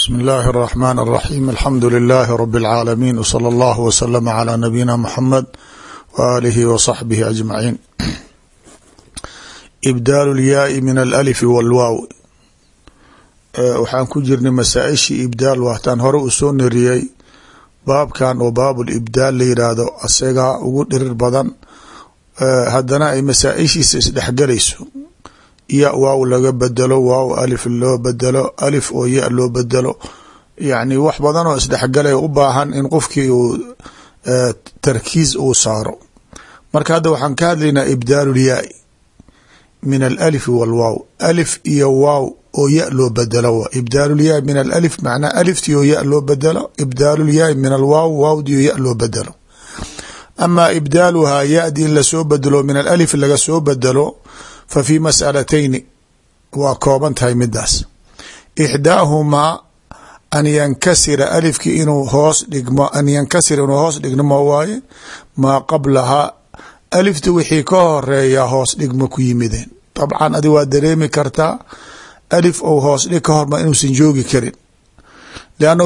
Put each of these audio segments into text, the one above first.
bsmi اllahi الرحmn الرaxيm alxamdu لilaahi rb اlcaalamiin wslى اllah wslm عlى nabiyina mxamed waalihi wصaxbihi aجmaciin ibdaal اlyaai min alأlf wاlwaaw waxaan ku jirnay masaaishii ibdaal waataan hore u soo nariyey baabkan oo baab libdaal la yidhaahdo asagaa ugu dhirir badan haddana ay masaaishiisa isdhexgalayso ya waaw laga bedelo waaw alif loo bedelo alif oo ya loo bedelo. Yacni wax badan oo isdhexgalay u baahan in qofkii uu tarkiis uu saaro. Marka hadda waxaan ka hadlaynaa ibdaalu lyaai min alalifi walwaaw alif iyo waaw oo ya loo bedelo ibdaal lyaai min alalif macnaa aliftii oo ya loo bedelo ibdaalu lyaai min alwaaw waawdii oo ya loo bedelo. Amaa ibdaaluhaa yadi in la soo bedelo min alalif laga soo bedelo fa fii mas'alatayni waa kooban tahay midaas ixdaahumaa an yankasira alifkii inuu hoos dhigmo an yankasira inuu hoos dhigmo waaye maa qablahaa alifta wixii ka horreeya hoos dhigmo ku yimideen. Dabcan adi waa dareemi kartaa alif ou hoos dhig ka horma inuusan joogi karin. Liannu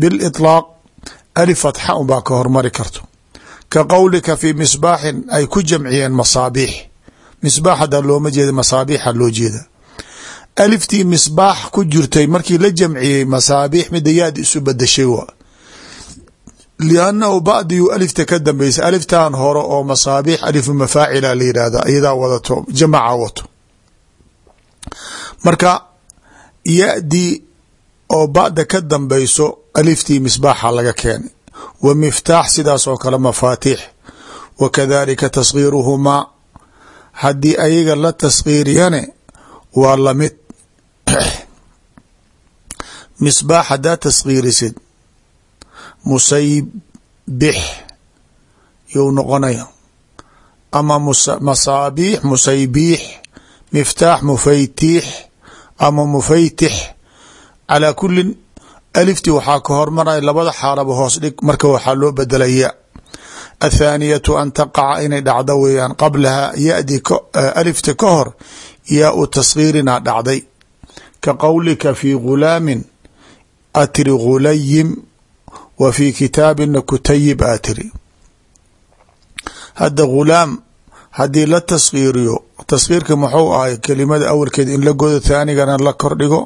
bilitlaaq alif fatxa unbaa ka hormari karto. Ka qowlika fii misbaaxin ay ku jamciyeen masaabiix misbaax looma jeeda masaabiixa loo jeeda aliftii misbaax ku jirtay markii la jamciyey masaabiix mida isu badashay wa liannahu badiyu alifta ka dambeysa aliftan hore oo masaabiix alifu mafaacila la yidhaahda iyadaa wadato jamaca wato. Marka yadii oo bada ka dambeyso aliftii misbaaxa laga keenay. Wa miftaax sidaas oo kale mafaatiix. Wa kadalika tasgiiruhumaa haddii ayaga la taskiiriyane waa la mid misbaax haddaa taskiirisid musaybix you noqonaya ama masaabiix musaybiix miftaax mufaytiix ama mufaytix. Calaa kulin aliftii waxaa ka hormaraya labada xaalaba hoos dhig marka waxaa loo bedelaya athaaniyatu an taqaca inay dhacdo weeyaan qablaha yadi alifta ka hor yaa u taskiirina dhacday ka qowlika fi gulaamin atiri gulayim wa fi kitaabina kutayib atiri hadda gulaam haddii la taskiiriyo taskiirka muxuu ahay kelimada awalkeed in la godo thaanigana la kordhigo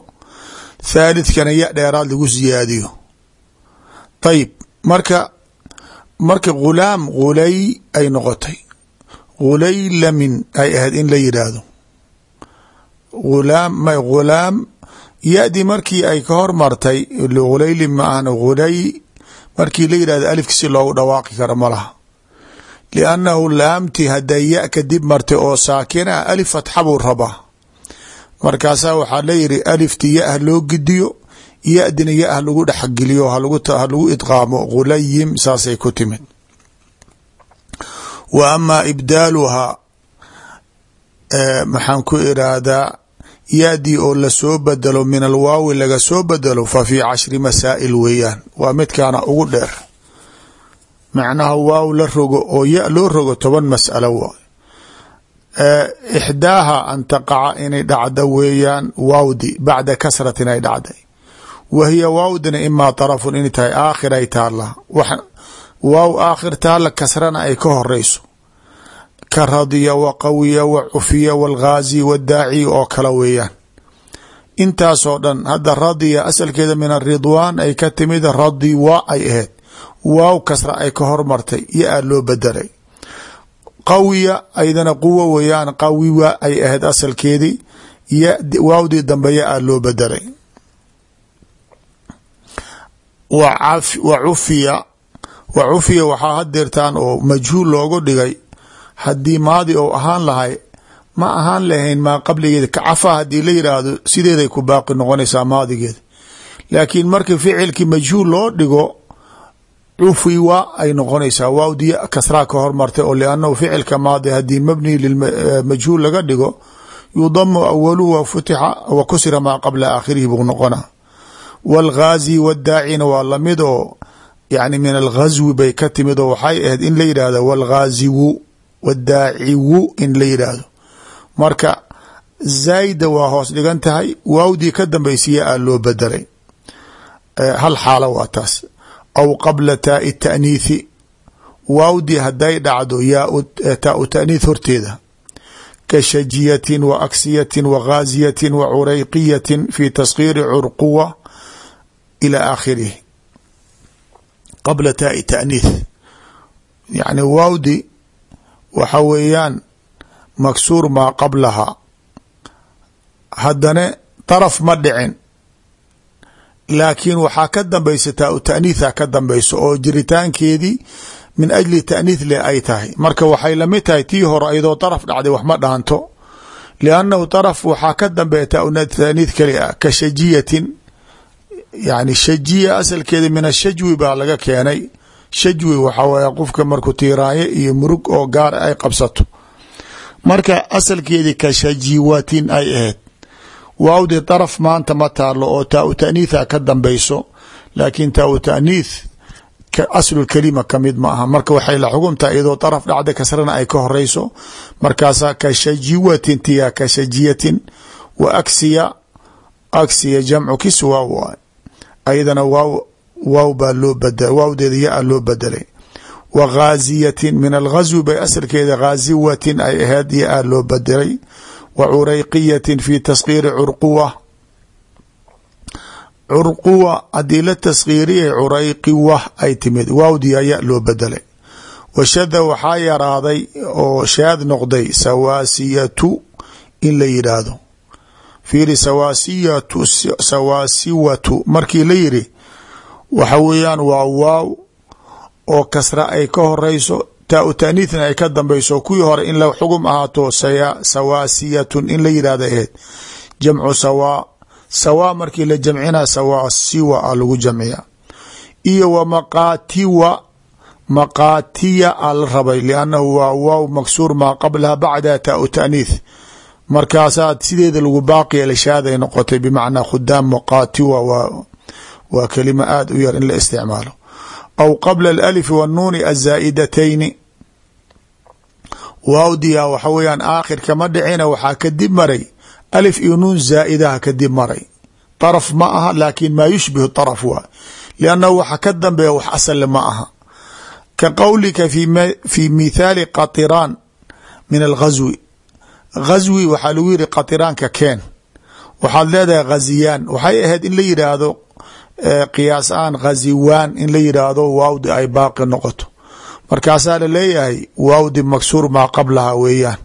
thalithkana ya dheeraad lagu siyaadiyo ayib marka marka gulaam gulay ay noqotay. Gulaylamin ay ahayd in la yidhaahdo ulaam may gulaam yadi markii ay ka hormartay gulaylin ma ahna gulay markii la yidhahdo alifka si loogu dhawaaqi karo ma laha. Liannahu laamtii hadday ya kadib martay oo saakin ah alif fatxa buu rabaa. Markaasaa waxaa la yidhi alifti ya ah loo gidiyo yadina ya ah lagu dhexgeliyo halagu idqaamo gulayim saasay ku timid. Wa amaa ibdaaluhaa maxaan ku iraahdaa yadii oo la soo bedelo min alwaawi laga soo bedelo fa fii cashri masaa'il weeyaan. Waa midkaana ugu dheer. Macnaha waaw la rogo oo ya loo rogo toban mas'alo waay ixdaaha an taqaca inay dhacdo weeyaan waawdi bacda kasratin ay dhacday wa hiya waawdina imaa tarafun inay tahay aakhir ay taalla. Waaw aakhir taalla kasrana ay ka horeyso. Ka radiya wa qawiya wa cufiya walghaazi wadaaci oo kale weeyaan. Intaasoo dhan hadda radiya asalkeeda min aridwaan ay ka timid radiwa ay ahayd. Waaw kasra ay ka hormartay yo aa loo bedelay qawiya aydana quwo weeyaan qawiwa ay ahayd asalkeedii waawdii dambe ya aa loo bedelay wa cufiya. Wa cufiya waxaa hadeertaan oo majhuul loogu dhigay. Haddii maadi ou ahaan lahay ma ahaan lahayn maa qabligeeda. Kacafa haddii la yidhaahdo sideeday ku baaqi noqonaysaa maadigeeda laakiin markii ficilkii majhuul loo dhigo cufiwa ay noqonaysaa waawdiya kasraa ka hormartay oo liannahu ficilka maadi haddii mabni lilmajhuul laga dhigo yudamu awaluhu wa futixa wa kusira maa qabla aakhirihi buu noqona waalghaazi wadaacina waa la mid oo yani min alghazwi bay ka timid oo waxay ahayd in la yidhaahdo waalghaaziwu wadaaciwu in la yidhaahdo marka zaayda waa hoos dhigan tahay waawdii ka dambaysiya a loo bedelay hal xaalo waa taas aw qabla taai taaniithi waawdii hadday dhacdo taau taaniith horteeda ka shajiyatin wa aksiyatin wa fi taskhiiri curquwa ila aakhirih qabla taai taaniith yacni waawdi waxa weeyaan maksuur maa qablaha haddana daraf ma dhicin laakiin waxaa ka dambaysa taau taaniitha ka dambayso oo jiritaankeedii min ajli taaniith le ay tahay marka waxay la mid tahay tii hore iyadoo daraf dhacday wax ma dhaanto liannahu daraf waxaa ka dambeeya taau taaniith keli ah ka shajiyatin yani shajiya asalkeeda min ashajwi baa laga keenay. Shajwi waxaa waye qofka markuu tiiraaye iyo murug oo gaar ay qabsato. Marka asalkeedii ka shajiwatin ay ahayd waawdi daraf maanta ma taalo oo taau taaniitha ka dambayso laakiin taau taaniith aslu kalima ka mid ma aha. Marka waxay la xukumtaha iyadoo daraf dhacda kasrana ay ka horeyso markaasaa ka shajiwatin tiya ka shajiyatin wa aksiya aksiya jamcu kiswa waay ayadana waaw waaw baa loo bada waawdeeda yaa loo bedelay wa ghaasiyatin min alghaswi bay asalkeeda ghaasiwatin ay ahayd yaa loo bedelay wa curayqiyatin fi taskhiiri curquwa curquwa haddii la taskhiiriyay curayqiwa ay timid waawdi ayaa loo bedelay washada waxaa yaraaday oo shaad noqday sawaasiyatu in la yidhaahdo fiiri sawaasiyatu sawaasiwatu. Markii la yiri waxa weeyaan waa waaw oo kasra ay ka horeyso taau taaniithna ay ka dambeyso kuwii hore in la xugum ahaato sawaasiyatun in la yidhahda aheed jamcu sawaa sawaa markii la jamcina sawaasiwa a lagu jamciya. Iyo wa maqaatiwa maqaatiya a la rabay liannahu waa waaw maksuur maa qablaha bacdaha taau taaniith markaasaa sideeda lagu baaqiya lashaaday noqotay bimacnaa khudaam maqaatiwa waa kelima aada u yar in la isticmaalo. Aw qabla alalifi wannuuni azaa'idatayni waawdiya waxa weeyaan aakhirka ma dhicina waxaa kadib maray. Alif iyo nuun zaa'idaha kadib maray. Daraf ma aha laakin maa yushbihu daraf waa liannahu waxa ka dambeeya wax asale ma aha. Ka qowlika fi mithaali qatiraan min alghaswi ghaswi waxaa lagu yiri qatiraanka keen. Waxaad leedahay ghaziyaan. Waxay ahayd in la yidhaahdo qiyaas aan ghaziwaan in la yidhaahdo waawdi ay baaqi noqoto. Markaasaa la leeyahay waawdi maksuur maa qablaha weeyaan.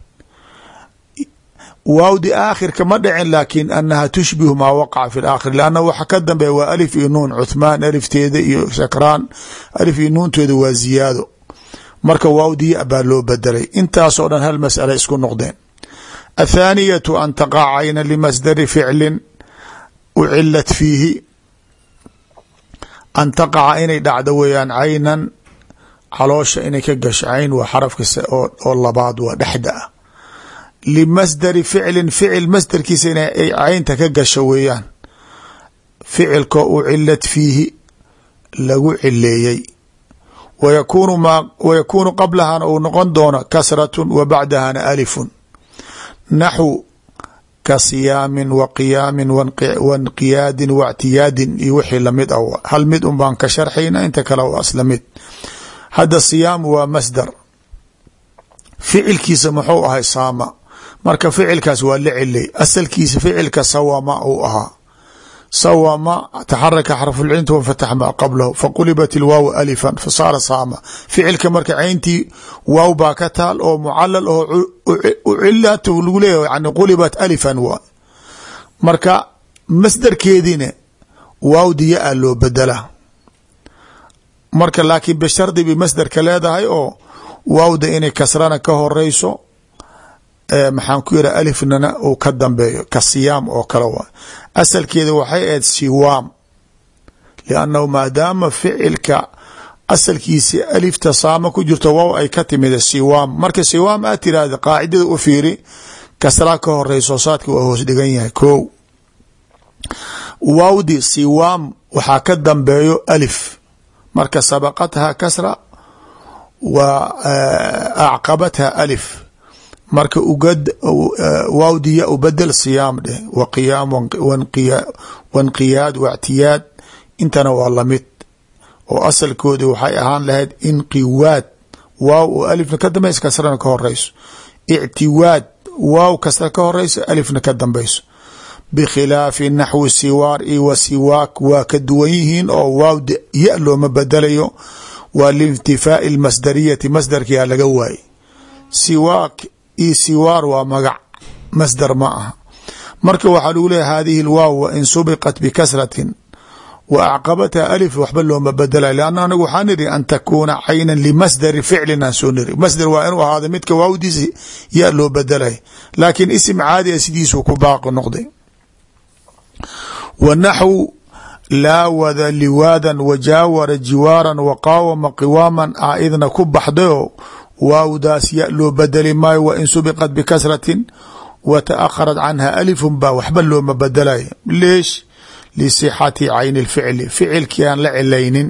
Waawdi aakhirka ma dhicin laakin anaha tushbihu maa waqaca fi aakhir. Lanna waxa ka dambeeya waa alif iyo nuun cuthmaan alifteeda iyo sakraan alif iyo nuunteeda waa ziyaado. Marka waawdiya baa loo bedelay intaasoo dhan hal masala isku noqdeen athaaniyatu an taqaca cayna limasdari ficlin ucilat fiihi an taqaca inay dhacdo weeyaan caynan caloosha inay ka gasho cayn waa xarafka oo labaad waa dhexda ah limasdari ficlin ficil masdarkiisa inay caynta ka gasho weeyaan ficilka ucilat fiihi lagu cileeyey wayakuunu qablahana uu noqon doono kasratun wa bacdahana alifun naxwu ka siyaamin wa qiyaamin wanqiyaadin waاctiyaadin iyo wixii la mid ah. Hal mid un baan ka sharxayna inta kale waa isla mid. Hadda siyaam waa masdar. Ficilkiisa muxuu ahay saama. Marka ficilkaas waa la celey asalkiisa ficilka sawama uu ahaa sawama taxaraka xarfulcinta wafatax maa qablahu faqulibat ilwaaw alifan fasaara saama ficilka marka cayntii waaw baa ka taal oo mucalal oo ucilat lagu leeyahy yani qulibat alifan waa marka masdarkeediina waawdi ya-a loo bedela marka laakiin bishardi bay masdarka leedahay oo waawda inay kasrana ka horeyso maxaan ku yidha alifnana uu ka dambeeyo ka siyaam oo kale waa. Asalkeeda waxay ahayd siwaam liannahu maadaama ficilka asalkiisi alifta saama ku jirto waaw ay ka timid siwaam. Marka siwaam aad tirahda qaacidada u fiiri kasraa ka horeyso saadka waa hoos dhigan yahay ko waawdi siwaam waxaa ka dambeeyo alif. Marka sabaqatha kasra wa acqabatha alif marka waawdi ya ubedel siyaam dheh wa qiyaam wanqiyaad wactiyaad intana waa la mid oo asalkoodi waxay ahaan lahayd inqiwaad waaw oo alifna ka dambayso kasrana ka horeyso ictiwaad waaw kasra ka horeyso alifna ka dambayso. Bikhilaafi naxwi siwaar iyo wa siwaak waa ka duwan yihiin oo waawda ya looma bedelayo. Waa liintifaai lmasdariyati masdarkiyaa laga waayey. Siwaak iyo siwaar waa magac. Masdar ma aha. Marka waxaa lagu leeya hadihi lwaaw wain subiqat bikasratin wa acqabatha alif waxba looma bedelayo lanna anagu waxaa niri an takuuna caynan limasdari ficlin aan soo niri masdar waa inuu ahaado midka waawdiisa ya loo bedelay laakiin isim caadi a sidiisuu ku baaqi noqday. Wa naxwu laawada liwaadan wajaawara jiwaaran waqaawama qiwaaman a idna ku baxdayo waawdaas ya loo bedeli maayo wain subiqat bikasratin wa taakharat canha alifun baa waxba looma bedelay leesh lisixati cayni اlficli ficilkii aan la cilaynin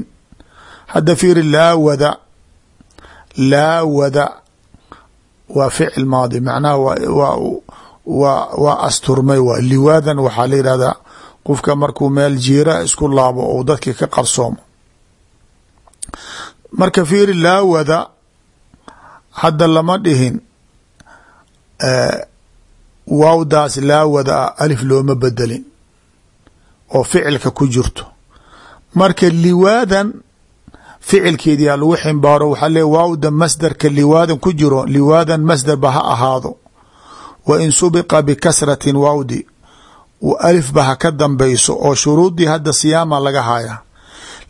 hadda fiiri laawada laawada waa ficil maadi macnaha waa asturmay waa liwaadan waxaa la yihahdaa qofka markuu meel jiira isku laabo ou dadki ka qarsoomo marka fiiri laawada hadda lama dhihin waawdaas laawada a alif looma bedelin oo ficilka ku jirto. Marka liwaadan ficilkeediyaa lagu ximbaaro waxaa le waawda masdarka liwaadan ku jiro liwaadan masdarba ha ahaado. Wa in subiqa bikasratin waawdi alifba ha ka dambayso oo shuruudii hadda siyaama laga haya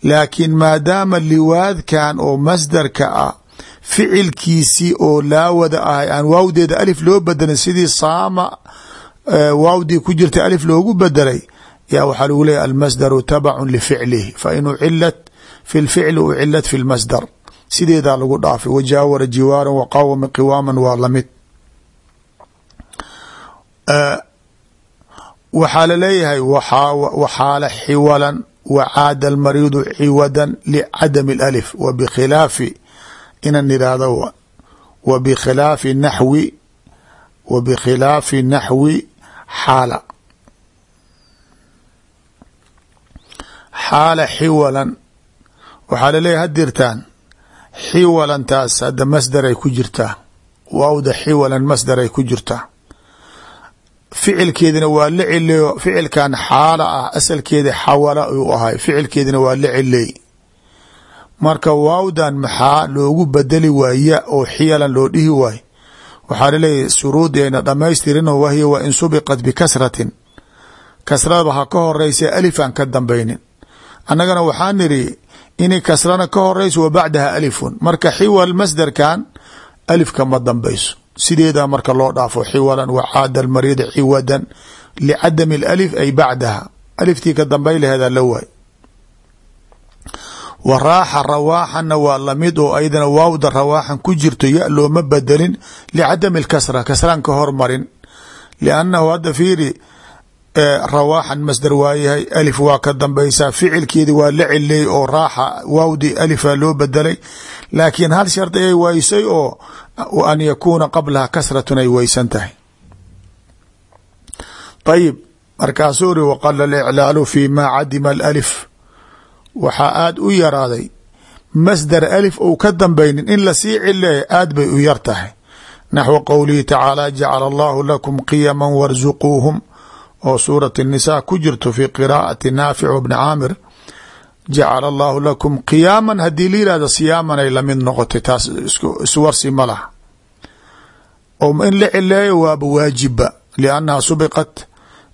laakiin maadaama liwaadkan oo masdarka ah ficilkiisii oo laawada ahay. Aan waawdeeda alif loo bedelin sidii saama waawdii ku jirta alif loogu bedelay yaa waxaa lagu leeyahy almasdaru tabacun lificlihi fa in ucilat fi lficli ucilat fi lmasdar sideedaa lagu dhaafay wajaawara jiwaaran waqawama qiwaaman waa la mid waxaa la leeyahay waxaala xiwalan wacaada almariidu ciwadan licadami اlalif wa bikhilaafi inan idhaahdo wa bikhilaafi naxwi wa bikhilaafi naxwi xaala. Xaala xiwalan waxaa la leeyahay hadirtaan xiwalantaas hadda masdaray ku jirtaa waawda xiwalan masdaray ku jirtaa. Ficilkeedina waa la celeeyo ficilkan xaala ah asalkeeda xawala uu ahay ficilkeedina waa la celeey marka waawdan maxaa loogu bedeli waaya oo xiyalan loo dhihi waay. Waxaa laleeyahy shuruudii ayna dhamaystirinoo wahiya waa in subiqat bikasratin kasrada ha ka horeysa alifaan ka dambaynin. Annagana waxaa niri inay kasrana ka horeyso wa bacdaha alifun. Marka xiwal masdarkan alifka ma dambayso. Sideedaa marka loo dhaafo xiwalan wacaada almariida ciwadan licadami alif ay bacdaha. Aliftii ka dambay laheedaa la wa raaxa rawaaxanna waa la mid oo aydana waawda rawaaxan ku jirto ya looma bedelin licadami alkasra kasraan ka hormarin liannahu hadda fiiri rawaaxan masdar waayahay alif waa ka dambaysaa ficilkeedi waa la celiyey oo raaxa waawdii alifa loo bedelay. Laakiin hal shardi ay waysay oo an yakuuna qablaha kasratun ay weysan tahay. Ayib markaasuu ri waqala aliclaalu fi ma cadima alif waxaa aada u yaraaday masdar alif ou ka dambaynin in la sii cileeya aad bay u yar tahay. Naxwu qowlihi tacaala jacala allahu lakum qiyama warsuquuhum oo suurat الnisaa ku jirto fi qiraa'ati naafic bni caamir jacala allahu lakum qiyaaman haddii la yihahdo siyaaman ay la mid noqotay taas iswarsi ma laha. Oo in la cileeyo waaba waajiba liannaha subiqat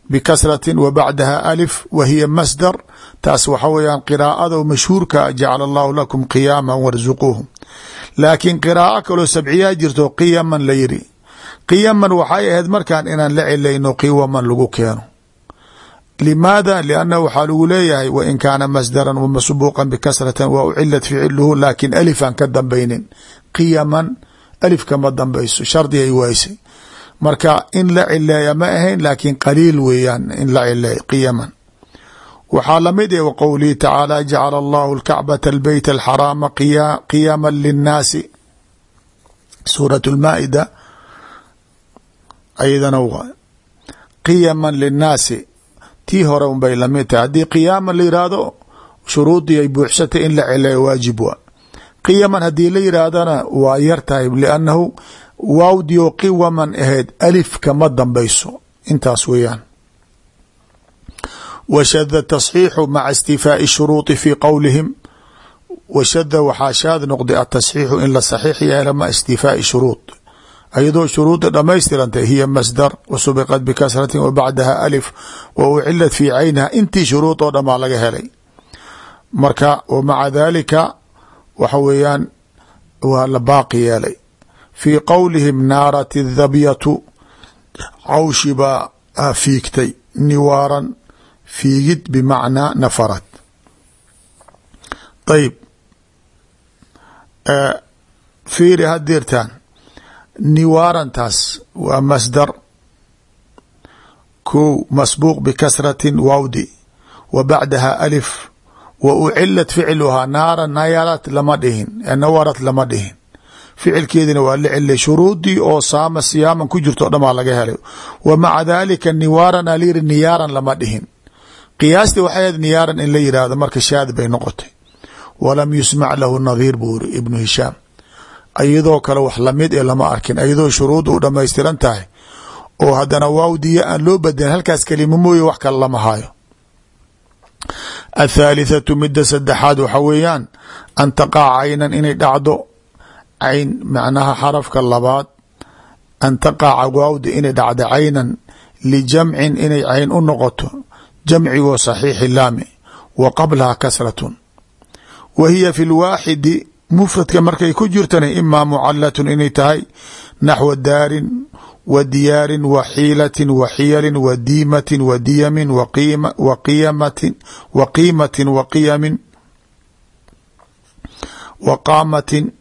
bikasrati wa bacdaha alif wa hiya masdar taas waxa weeyaan qiraa'ada mashhuurka jacala allahu lakum qiyaama warsuquuhum laakiin qiraa'o kaloo sabciyaa jirto qiyaman la yiri qiyaman waxay ahayd markaan inaan la cilayno qiwaman lagu keeno. Limaada? Liannahu waxaa lagu leeyahay wain kaana masdaran wamasbuuqan bikasratin wa ucilat ficiluhu laakin alifaan ka dambaynin. Qiyaman alif kama dambayso shardi ay waysay. Marka in la cileeya ma ahayn laakiin qaliil weeyaan in la cileey qiyaman waxaa la mid eh wqowlihi tacaala jacala allahu alkacbata albeyt alxaraama qiyaama linnaasi. Suurat lmaa'ida ayadana waa qiyaman linnaasi. Tii hore unbay la mid tahay. Haddii qiyaaman la yihahdo shuruudii ay buuxsatay in la celeeyo waajib waa. Qiyaman haddii la yidhaahdana waa yar tahay liannahu waawdio qiwaman ahayd alif kama dambayso. Intaas weeyaan washada tasxiixu maca istifaa'i shuruudi fii qowlihim washada waxaa shaad noqday atasxiixu in la saxiix yeela maca istifaa'i shuruud ayadoo shuruudda dhamaystirantay hiya masdar wasubiqat bikasratin wa bacdaha alif wa ucilat fii cayniha intii shuruud oo dhamaa laga helay marka wa maca dalika waxa weeyaan waa la baaqi yeelay fii qowlihim naarat dhabyatu cawshi baa fiigtay niwaaran fiigid bimacnaa nafarad. Ayb fiiri hadeertaan niwaarantaas waa masdar. Kow masbuuq bikasratin wawdi. Wa bacdaha alif. Wa ucilat ficluhaa. Naara nayalat lama dhihin. Nawarat lama dhihin. Ficilkeedina waa la celilay shuruudii oo saama siyaaman ku jirto o dhamaa laga helay wa maca dalika niwaaran alyiri niyaaran lama dhihin qiyaastii waxay ahayd niyaaran in la yidhaahdo marka shaad bay noqotay. Walam yusmac lahu nadiir buu iri ibnu hishaam. Iyadoo kale wax la mid ee lama arkin iyadoo shuruud u dhamaystiran tahay oo haddana waawdiya aan loo badelin halkaas kelima mooye wax kale lama hayo athaalithatu midda saddexaad waxa weeyaan an taqaca caynan inay dhacdo cayn macnaha xarafka labaad an taqaca waawda inay dhacdo caynan lijamcin inay cayn u noqoto jamcigoo saxiixi laami wa qablaha kasratun. Wa hiya fi lwaaxidi mufradka markay ku jirtana imaa mucalatun inay tahay naxwa daarin wa diyaarin wa xiilatin wa xiyalin wa diimatin wa diyamin wa qiyamatin wa qiimatin wa qiyamin wa qaamatin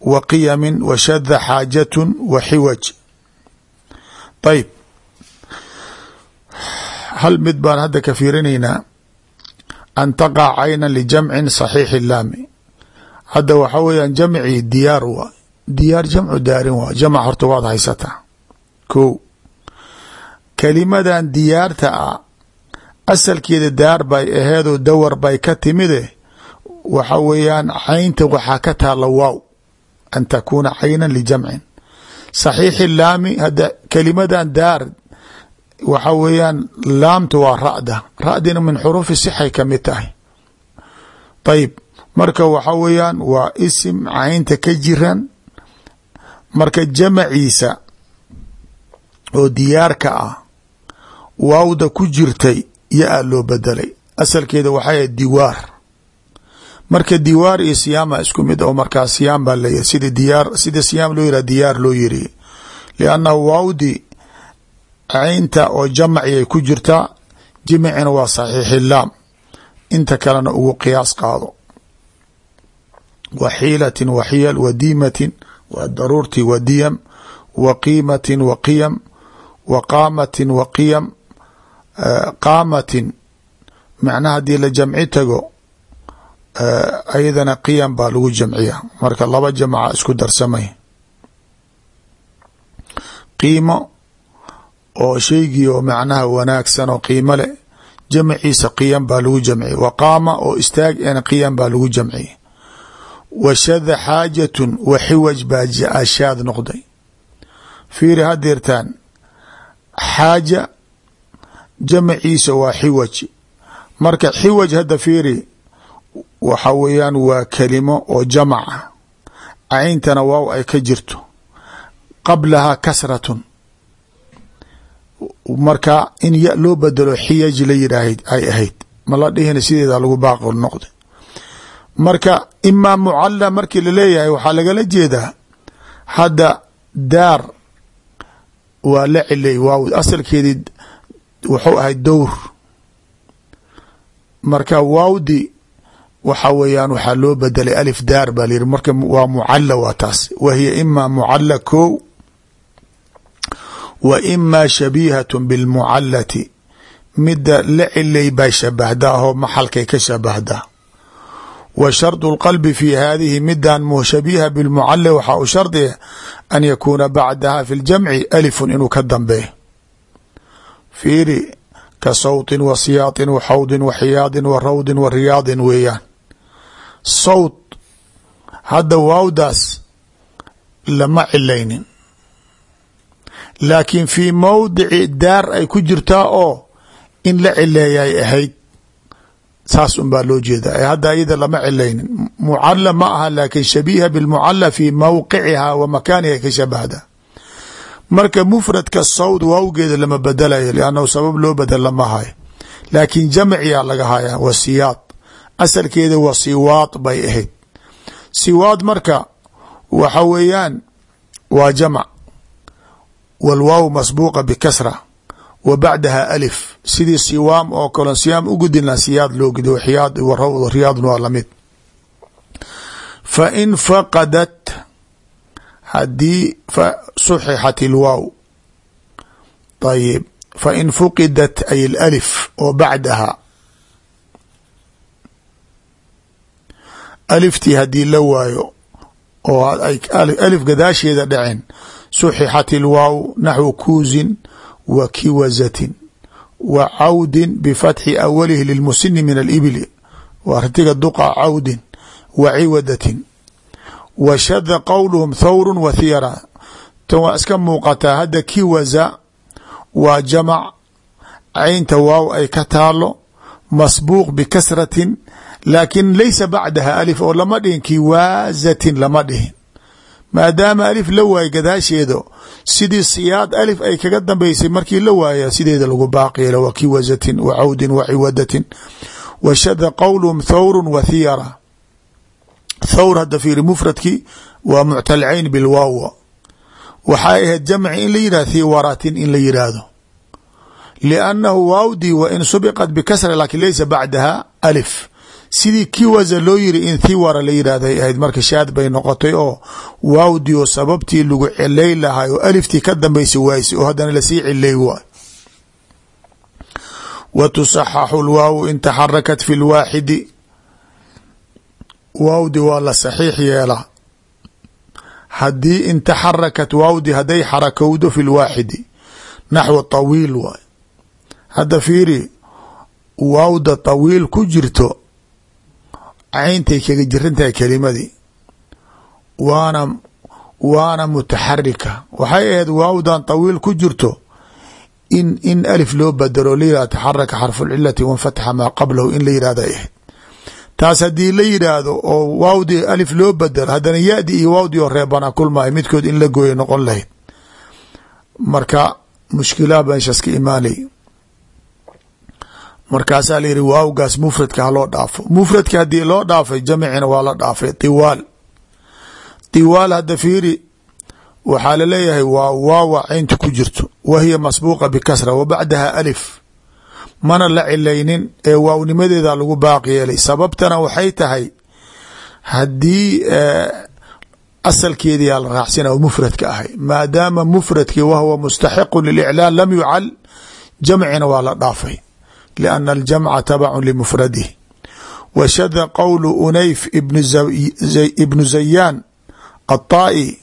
wa qiyamin wa shada xaajatun wa xiwaj. Ayb hal mid baan hadda ka fiirinaynaa an taqac cayna lijamcin saxiixi laami. Hadda waxa weeyaan jamcii diyaar waa diyaar jamcu daarin waa jamc horta waad haysataa. Ko kelimadan diyaarta ah asalkeeda daar bay aheedoo dawar bay ka timide waxa weeyaan caynta waxaa ka taala waaw an takuuna caynan lijamcin saxiixi laami hadda kelimadan daar waxa weeyaan laamta waa ra'da. Ra'dina min xuruufi sixay ka mid tahay. Ayib marka waxa weeyaan waa isim caynta ka jiran. Marka jamaciisa oo diyaarka ah waawda ku jirtay ya-a loo bedelay asalkeeda waxay ahayd diwaar. Marka diwaar iyo siyaama isku mid oo markaa siyaam baa layihi sida diyaar sida siyaam loo yihah diyaar loo yiri. Liannahu waawdi caynta oo jamaciyay ku jirtaa jimicina waa saxiixi laam. Inta kalena ugu qiyaas qaado. Wa xiilatin wa xiyal wa diimatin wa daruurti wa diyam wa qiimatin wa qiyam wa qaamatin wa qiyam qaamatin. Macnaha haddii la jamci tago ayadana qiyam baa lagu jamciya marka laba jamca isku darsamay. Qiimo oo shaygii oo macnaha wanaagsan oo qiimo leh jamciisa qiyam baa lagu jamciya wa qaama oo istaag ena qiyam baa lagu jamciya wa shada xaajatun wa xiwaj baa ashaad noqday. Fiiri hadeertaan xaaja jamaciisa waa xiwaj. Marka xiwaj hadda fiiri waxa weeyaan waa kelimo oo jamaca cayntana waaw ay ka jirto. Qablahaa kasratun marka in ya loo bedelo xiyaj la yidhaahd ay ahayd. Ma la dhihina sideeda lagu baaqil noqday marka imaa mucala markii la leeyahay waxaa lagala jeedaa hadda daar waa la celay waaw asalkeedii wuxuu ahay dowr. Marka waawdi waxa weeyaan waxaa loo bedelay alif daar baa layihi marka waa mucala waa taas. Wa hiya imaa mucala ko wa imaa shabiihat bilmucalati midda la cilay bay shabahdaa oo maxalkay ka shabahdaa wa shardu اlqalbi fi hadihi midan mushabiha bilmucali waxaa u shardiya an yakuuna bacdaha fi ljamci alifun inuu ka dambeeyo fiiri ka sawtin wa siyaaطin wa xawdin wa xiyaadin wa rawdin wa riyaadin weeyaan. Sawt hadda waawdaas lama cilaynin laakiin fii mowdici daar ay ku jirtaa oo in la cileeyay ahayd. Saas un baa loo jeeda hadda ayada lama cilaynin mucala ma aha laakin shabiiha bilmucala fi mowqiciha wa makaaniha ka shabahda marka mufradka sawd waawgeeda lama bedelayo liannahu sabab loo bedela ma hayo. Laakiin jamciyaa laga haya wa siyaad. Asalkeeda wa siwaad bay ahayd. Siwaad marka waxa weeyaan waa jamc wاlwaaw masbuuqa bkasra wa bacdaha alif sidii siwaam oo kalon siyaam u gudina siyaad loo gudo xiyaad wrawd riyaadun waa la mid fa in faqadat haddii suxixat ilwaaw ayib fain fuqidat ay alif oo bacdaha aliftii haddii la waayo oo alif gadaasheeda dhacen suxixat ilwaaw naxwu kuusin wa kiwazatin wa cawdin bifatxi awalihi lilmusini min alibili wa artiga duqa cawdin wa ciwadatin wa shada qowluhum thawru wa thiyara tan waa iska muuqataa hadda kiwaza waa jamac caynta waaw ay ka taalo masbuuq bikasratin laakin laysa bacdaha alif oo lama dhihin kiwaazatin lama dhihin maadaama alif la waayo gadaasheedo sidii siyaad alif ay kaga dambeysay markii la waaya sideeda lagu baaqiyela wa kiwazatin wa cawdin wa ciwadatin. Wa shada qowluhum thawru wa thiyara. Thawr hadda fiiri mufradkii waa muctalcayn bilwaawa waxay ahayd jamci in la yihah thiwaratin in la yidhaahdo liannahu waawdii wa in subiqat bikasra laakiin laysa bacdaha sidii kiwaza loo yiri in thiwara la yidhahday ahayd marka shaad bay noqotay oo waawdii oo sababtii lagu cilay lahay oo aliftii ka dambaysa waayse oo haddana la sii cilay waay. Wa tusaxaxu lwaawu in taxarakat fi lwaaxidi. Waawdi waa la saxiix yeelaa haddii in taxarakat waawdi hadday xarakowdo fi lwaaxidi naxwa tawiil waay. Hadda fiiri waawda tawiil ku jirto cayntay kaga jirantahay kelimadii waana waana mutaxarika waxay ahayd waawdan tawiil ku jirto in in alif loo badelo la yihahdo taxaraka xarfu lcilati wanfataxa maa qablahu in la yihahdo ay ahayd. Taas haddii la yidhaahdo oo waawdii alif loo bedelo haddana ya-di iyo waawdii oo reebana kulmaayo midkood in la gooya noqon lahayd. Marka mushkilaa meeshaas ka imaanay markaasaa la yihi waawgaas mufradka haloo dhaafo. Mufradka haddii loo dhaafay jamcina waa la dhaafay. Tiwaal. Tiwaal hadda fiiri waxaa la leeyahay waa waawa caynta ku jirto. Wa hiya masbuuqa bikasra wa bacdaha alif. Mana la cilaynin ee waawnimadeeda lagu baaqi yeelay. Sababtana waxay tahay haddii asalkeediyaa la raacsina oo mufradka ahay. Maadaama mufradkii wahwa mustaxiqu liliclaal lam yucal jamcina waa la dhaafay لأن الجمع تبع لمفرده وشhد qول أنyف بن زyان الطائي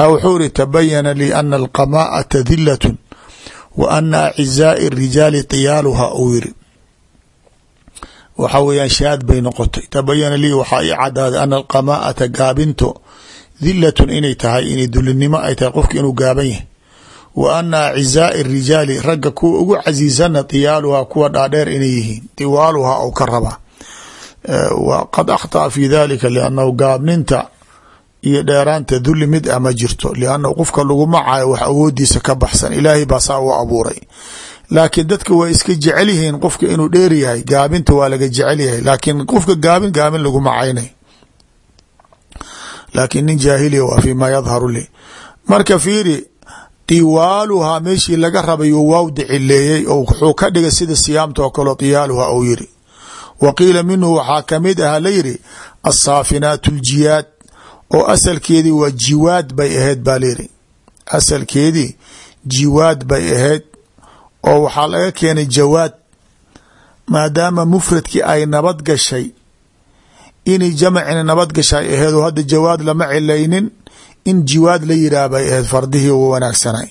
wxuu ri تبين لي أن القماءة ذiلة وأن أعزاء الرiجاaل طyاalha uu yiri waxa weyaan shaad bay noqotay تبين lii waxaa i cadaaday أن القماءةa gaabinto ذiلة inay tahay inay dulinimo ay tahay qofka inuu gaaban yahay wa ana acizaai rijaali ragga kuwa ugu casiisana tiyaaluhaa kuwa dhaadheer inay yihiin tiwaaluhaa ou ka rabaa. Qad akhطأa fi dalika liannahu gaabninta iyo dheeraanta duli mid a ma jirto liannahu qofka laguma caayo wax awoodiisa ka baxsan ilaahay baa saa u abuuray. Laakiin dadka waa iska jecel yihiin qofka inuu dheer yahay gaabinta waa laga jecel yahay laakiin qofka gaabin gaabin laguma caynay laakiin nin jaahiliya waa fi ma yadharu li marka fiiri tiwaaluhaa meeshii laga rabay waawda cileeyey oo wuxuu ka dhigay sida siyaamta oo kaleo tiyaaluha ou yiri wa qiila minhu waxaa ka mid aha la yiri asaafinaat ljiyaad oo asalkeedii waa jiwaad bay ahayd baa layiri asalkeedii jiwaad bay ahayd oo waxaa laga keenay jawaad maadaama mufradkii ay nabad gashay inay jamcina nabad gashay aheed oo hadda jawaad lama cilaynin in jiwaad la yihaah bay fardihii u wanaagsanay.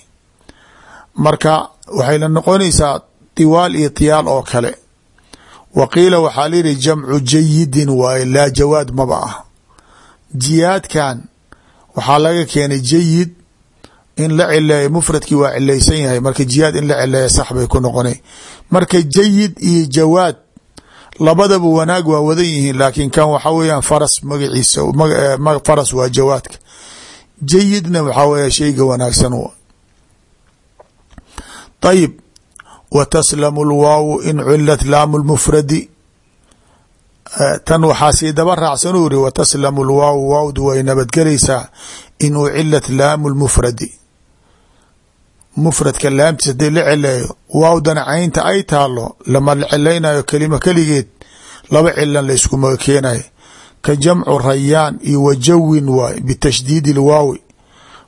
Marka waxay la noqonaysaa tiwaal iyo tiyaal oo kale. Wa qiila waxaa layihi jamcu jayidin waaye laa jawaad maba ah. Jiyaadkan waxaa laga keenay jayid in la cileeyo mufradkii waa cilaysan yahay marka jiyaad in la cileeya sax bay ku noqona marka jayid iyo jawaad labadaba wanaag waa wadan yihiin laakiin kan waxa weeyaan faras magaciisa faras waa jawaadka jayidna waxaa weya shayga wanaagsan w ayib wa taslamu lwaawu in cilat laamu lmufradi tan waxaa sii daba raacsan u iri wa taslamu lwaawu waawdu way nabadgelaysaa in ucilat laamu lmufradi mufradka laamtiis haddii la celeeyo waawdana caynta ay taalo lama la celaynayo kelima keligeed laba cilan layskuma keenayo ka jamcu rayaan iyo wajawin waay bitashdiidi ilwaawi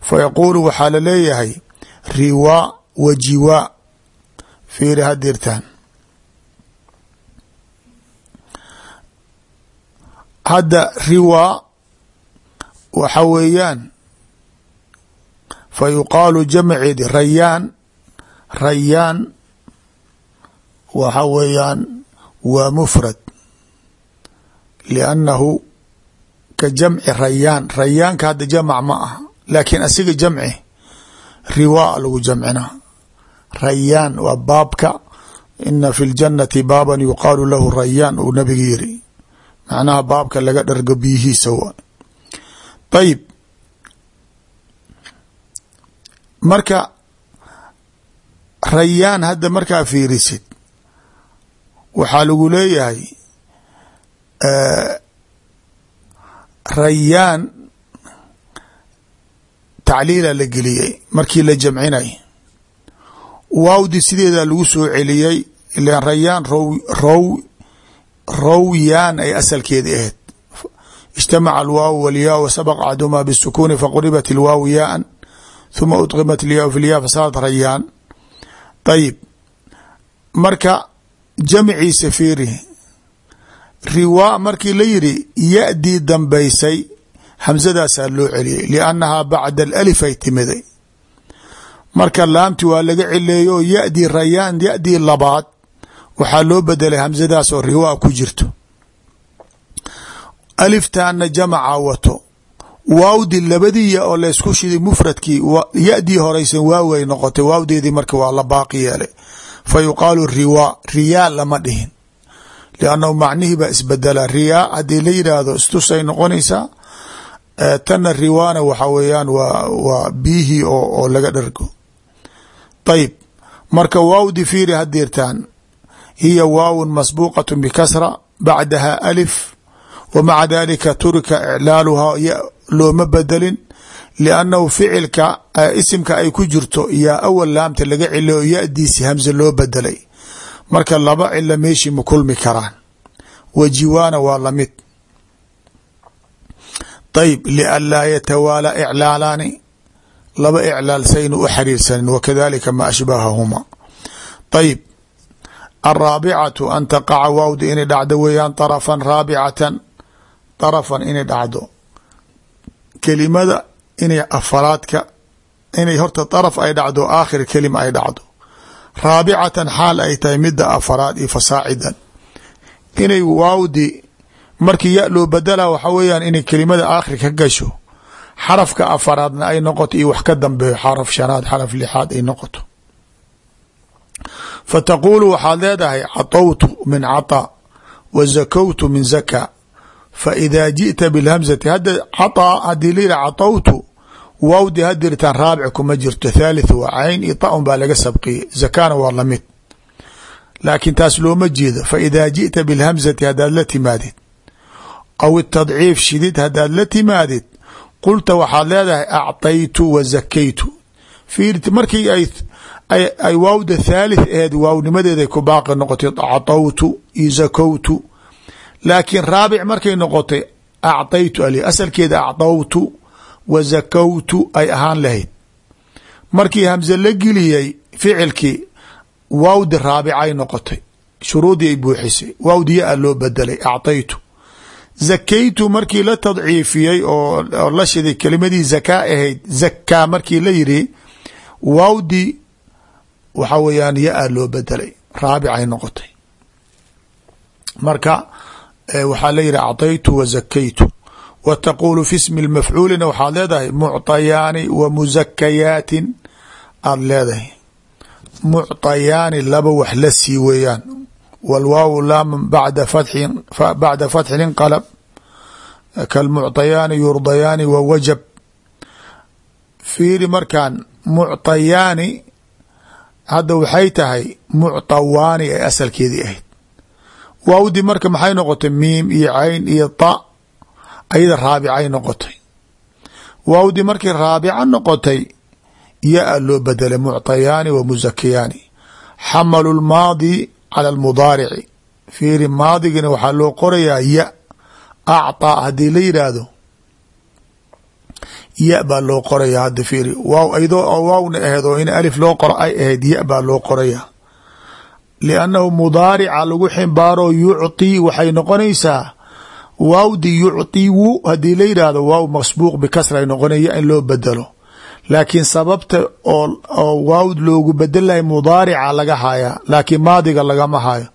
fa yaquulu waxaa la leeyahay riwaa wa jiwaa fiiri hadirtaan hadda riwaa waxa weeyaan fa yuqaalu jamceedi rayaan rayaan waxa weeyaan waa mufrad liannahu ka jamci rayaan rayaanka hadda jamac ma ah laakiin asiga jamci riwaa lagu jamcina rayaan waa baabka ina fi ljannati baaban yuqaalu lahu rayaan uu nabiga yiri macnaha baabka laga dhargo biyihiisa wa ayib marka rayaan hadda markaa fiirisid waxaa leeyahay rayaan tacliila la geliyey markii la jamcinay waawdi sideeda lagu soo celiyey ilan rayaan row row rowyaan ay asalkeedi ahayd اجتمع الواو والياء وسبق أحدهما بالسكون فقربت الواو ياء ثم أدغمت الياء في الياء فصارت ريان طيب marka jamciisa fiiri riwaa markii la yiri ya-dii dambaysay hamsadaasaa loo celiyey liannahaa bacda alif ay timiday. Marka laamti waa laga cileeyo ya-dii rayaan ya-dii labaad waxaa loo bedelay hamsadaas oo riwaa ku jirto. Aliftaana jamaca wato. Waawdi labadii ya oo laysku shiday mufradkii ya-dii horeysan waaway noqotay waawdeedii marka waa la baaqi yeelay. Fa yuqaalu riwaa riyaa lama dhihin liannahu macnihii baa isbedela riyaa haddii la yidhaahdo istusay noqonaysaa tanna riwaana waxa weeyaan waa waa biyihii oo laga dhargo ayib marka waawdi fiiri hadirtaan hiya waawun masbuuqat bikasra bacdaha alif wa maca dalika turika iclaaluhaa looma bedelin liannahu ficilka isimka ay ku jirto yaa awal laamta laga cilo ya-diisi hamse loo bedelay marka laba cilo meeshii ma kulmi karaan. Wajiwaana waa la mid ayb lianlaa yatawaala iclaalaani. Laba iclaal saynu u xariirsanin wakadalika ma ashbahahuma ayb alraabicatu an taqaca waawda inay dhacdo weeyaan arafan raabicatan. Arafan inay dhacdo. Kelimada inay afalaadka inay horta araf ay dhacdo aakhir kelima ay dhacdo raabicatan xaal ay tahay mida afaraad iyo fasaacidan inay waawdi markii ya loo badala waxa weeyaan inay kelimada aakhir ka gasho xarafka afaraadna ay noqoto iyo wax ka dambeeyo xaraf shanaad xaraf lixaad ay noqoto fa taquulu waxaad leedahay caطawtu min caطa wa zakowtu min zaka fa idaa jiئta bilhamzati hadda caطa haddii la yidhah caطawtu waawdi hadirtaan raabic kuma jirto thalith waa cayn iyo taun baa laga sabqiyey zakana waa lamid laakiin taas looma jeedo fa idaa jiئta bilhamzati haddaad la timaadid aw itadciif shidid haddaad la timaadid qulta waxaad leedahay acطaytu wa zakaytu fiirt markii ay ay waawda thalith aheed waawnimadeeday ku baaqi noqotay acطawtu iyo zakowtu laakiin raabic markay noqotay acطaytu ali asalkeeda acطawtu wa zakowtu ay ahaan lahayd. Markii hamse la geliyey ficilkii waawdi raabicay noqotay. Shuruudii ay buuxisay. Waawdi ya-a loo bedelay acطaytu zakaytu markii la tadciifiyey oo la shiday kelimadii zakaa ahayd zakaa markii la yidhi waawdi waxa weeyaan ya-a loo bedelay raabicay noqotay. Marka waxaa la yidhi acطaytu wa zakaytu wa taquulu fi smi lmafcuulina waxaad leedahay mucطayaani wa musakayaatin aada leedahay mucطayaani laba wax la sii weeyaan wاlwaaw laam bacda bacda fatxin inqalb kalmucطayaani yurdayaani wa wajab fiiri markaan mucطayaani hadda waxay tahay mucطawaani ay asalkeedii ahayd waawdi marka maxay noqotay miim iyo cayn iyo ta ayada raabicay noqotay waawdi markii raabica noqotay ya-a loo bedelay mucطayaani wa musakiyaani xamalu lmaadi cala almudaarici fiiri maadigina waxaa loo qorayaa ya acطaa haddii la yidhaahdo ya baa loo qoraya hadda fiiri waaw aydoo waawna aheed oo in alif loo qoro ay ahayd ya baa loo qoraya liannahu mudaarica lagu ximbaaro yucطii waxay noqonaysaa waawdi yucطi wu haddii la yidhaahdo waaw masbuuq bikasra noqonaya in loo bedelo laakiin sababta oo waawd loogu bedelay mudaarica laga haya laakiin maadiga lagama hayo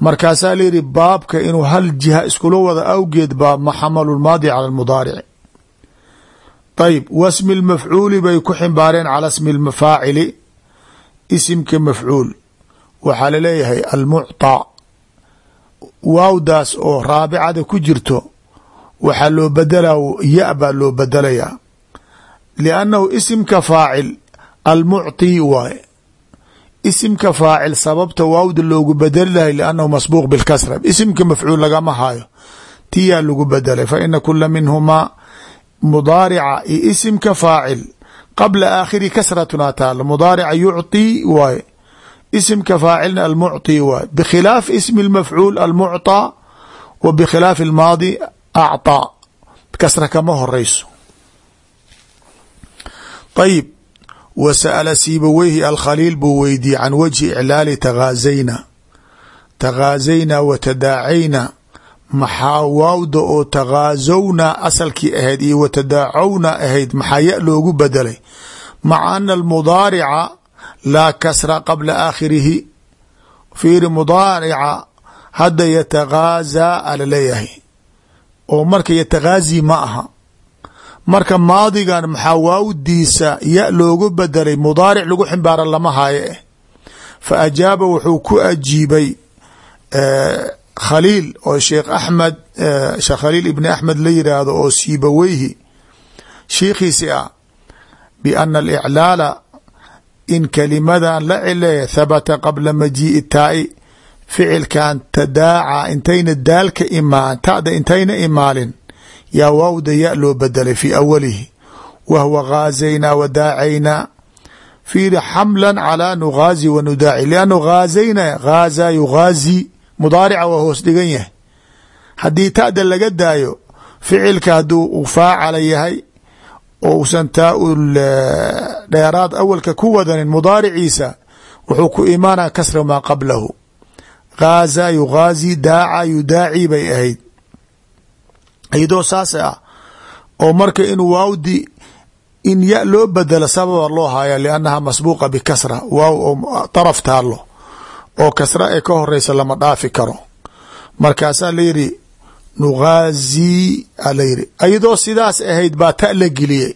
markaasaa layidhi baabka inuu hal jiha iskula wada awgeed baa maxamalu lmaadi cala lmudaarici ayb wasmi lmafcuuli bay ku ximbaareen cala smi lmafaacili isimka mafcuul. Waxaa la leeyahay almucطaa waawdaas oo raabicada ku jirto waxaa loo bedela ya baa loo bedelayaa. Liannahu isimka faacil almucطi waaye. Isimka faacil sababta waawda loogu bedeli lahay liannahu masbuuq bilkasra. Isimka mafcuul lagama hayo tiyaa lagu bedelay. Fa ina kula minhumaa mudaarica iyo isimka faacil qabla aakhiri kasratuna taalo mudaarica yucطi waaye isimka faacilna almucطi waay bkhilaaf ismi اlmafcuul almucطى wa bkhilaafi اlmaadi acطى kasra kama horeyso ayib wa sa'ala siibaweyhi alkhaliil buu weydiiyey can wajhi iclaali tagaazayna tagaazayna wa tadaacayna maxaa waawda oo tagaazowna asalkii ahayd iyo wa tadaacowna ahayd maxaa ya loogu bedelay maca ana almudaarica laa kasra qabla aakhirihi fiiri mudaarica hadda yatagaazaa ala leeyahay. Oo marka yatagaazi ma aha. Marka maadigan maxaa waawdiisa ya loogu bedelay mudaaric lagu ximbaara lama haayo eh fa ajaaba wuxuu ku ajiibay khaliil oo sheekh axmed sheekh khaliil ibni axmed la yiraahdo oo siibaweyhi shiikhiisi ah biana aliclaala in kelimadan la cileeya thabata qabla majii'i taa'i ficilkan tadaaca intayna daalka imaan ta'da intayna imaalin yaa waawda ya loo bedelay fii awalihi wa hwa gaazaynaa wa daacaynaa fiiri xamlan calaa nugaazi wa nudaaci liannu gaazayna gaaza yugaazi mudaarica waa hoos dhigan yahay. Haddii ta'da laga daayo ficilka hadduu faacala yahay oo usan taa dheeraad awalka ku wadanin mudaariciisa wuxuu ku imaanaa kasra maa qablahu. Gaaza yugaazi daaca yudaaci bay ahayd. Iyadoo saas ah oo marka in waawdi in ya loo bedelo sababa loo haya liannaha masbuuqa bikasra waaw oo daraf taalo oo kasra ee ka horeysa lama dhaafi karo. Markaasaa layidhi nugaazii a layidhi iyadoo sidaas ahayd baa ta la geliyey.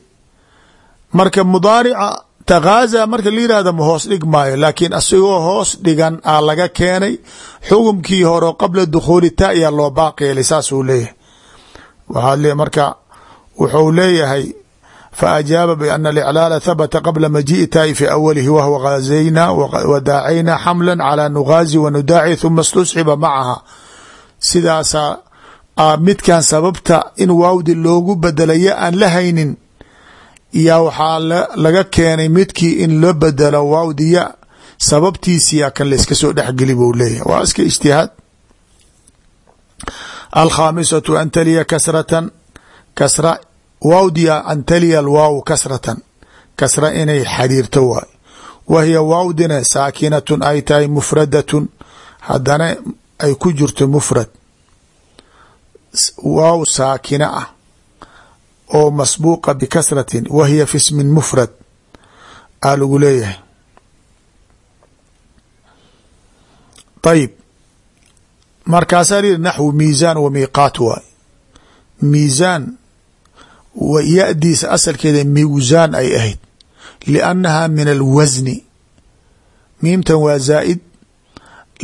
Marka mudaarica tagaaza marka la yihahda ma hoos dhig maayo laakiin asigoo hoos dhigan a laga keenay. Xukumkii hore qabla dukhuuli ta yaa loo baaqyeelay saasuu leeyahay. Waxaa marka wuxuu leeyahay faajaaba biana aliclaala habata qabla majii'i taai fi awalihi wahwa gaazaynaa wa daacaynaa xamla calaa nugaazi wa nudaaci huma istusxiba midkan sababta in waawdi loogu bedelaya aan la haynin yaa waxaa laga keenay midkii in loo bedelo waawdiya. Sababtiisiya kan layska soo dhexgeli buu leeyahay. Waa iska ijtihaad. Alkhaamisatu an taliya kasratan. Kasra waawdiya an taliya alwaaw kasratan. Kasra inay xariirto waay. Wa hiya waawdina saakinatun ay tahay mufradatun. Haddana ay ku jirto mufrad waaw saakina ah oo masbuuqa bikasratin wa hiya fi smin mufrad aa lagu leeyahay. Ayib markaasaa lihi naxwu miisaan wa miiqaat waay miisaan ya-diisa asalkeeda miwsaan ay ahayd liannaha min alwasni. Miimtan waa zaa'id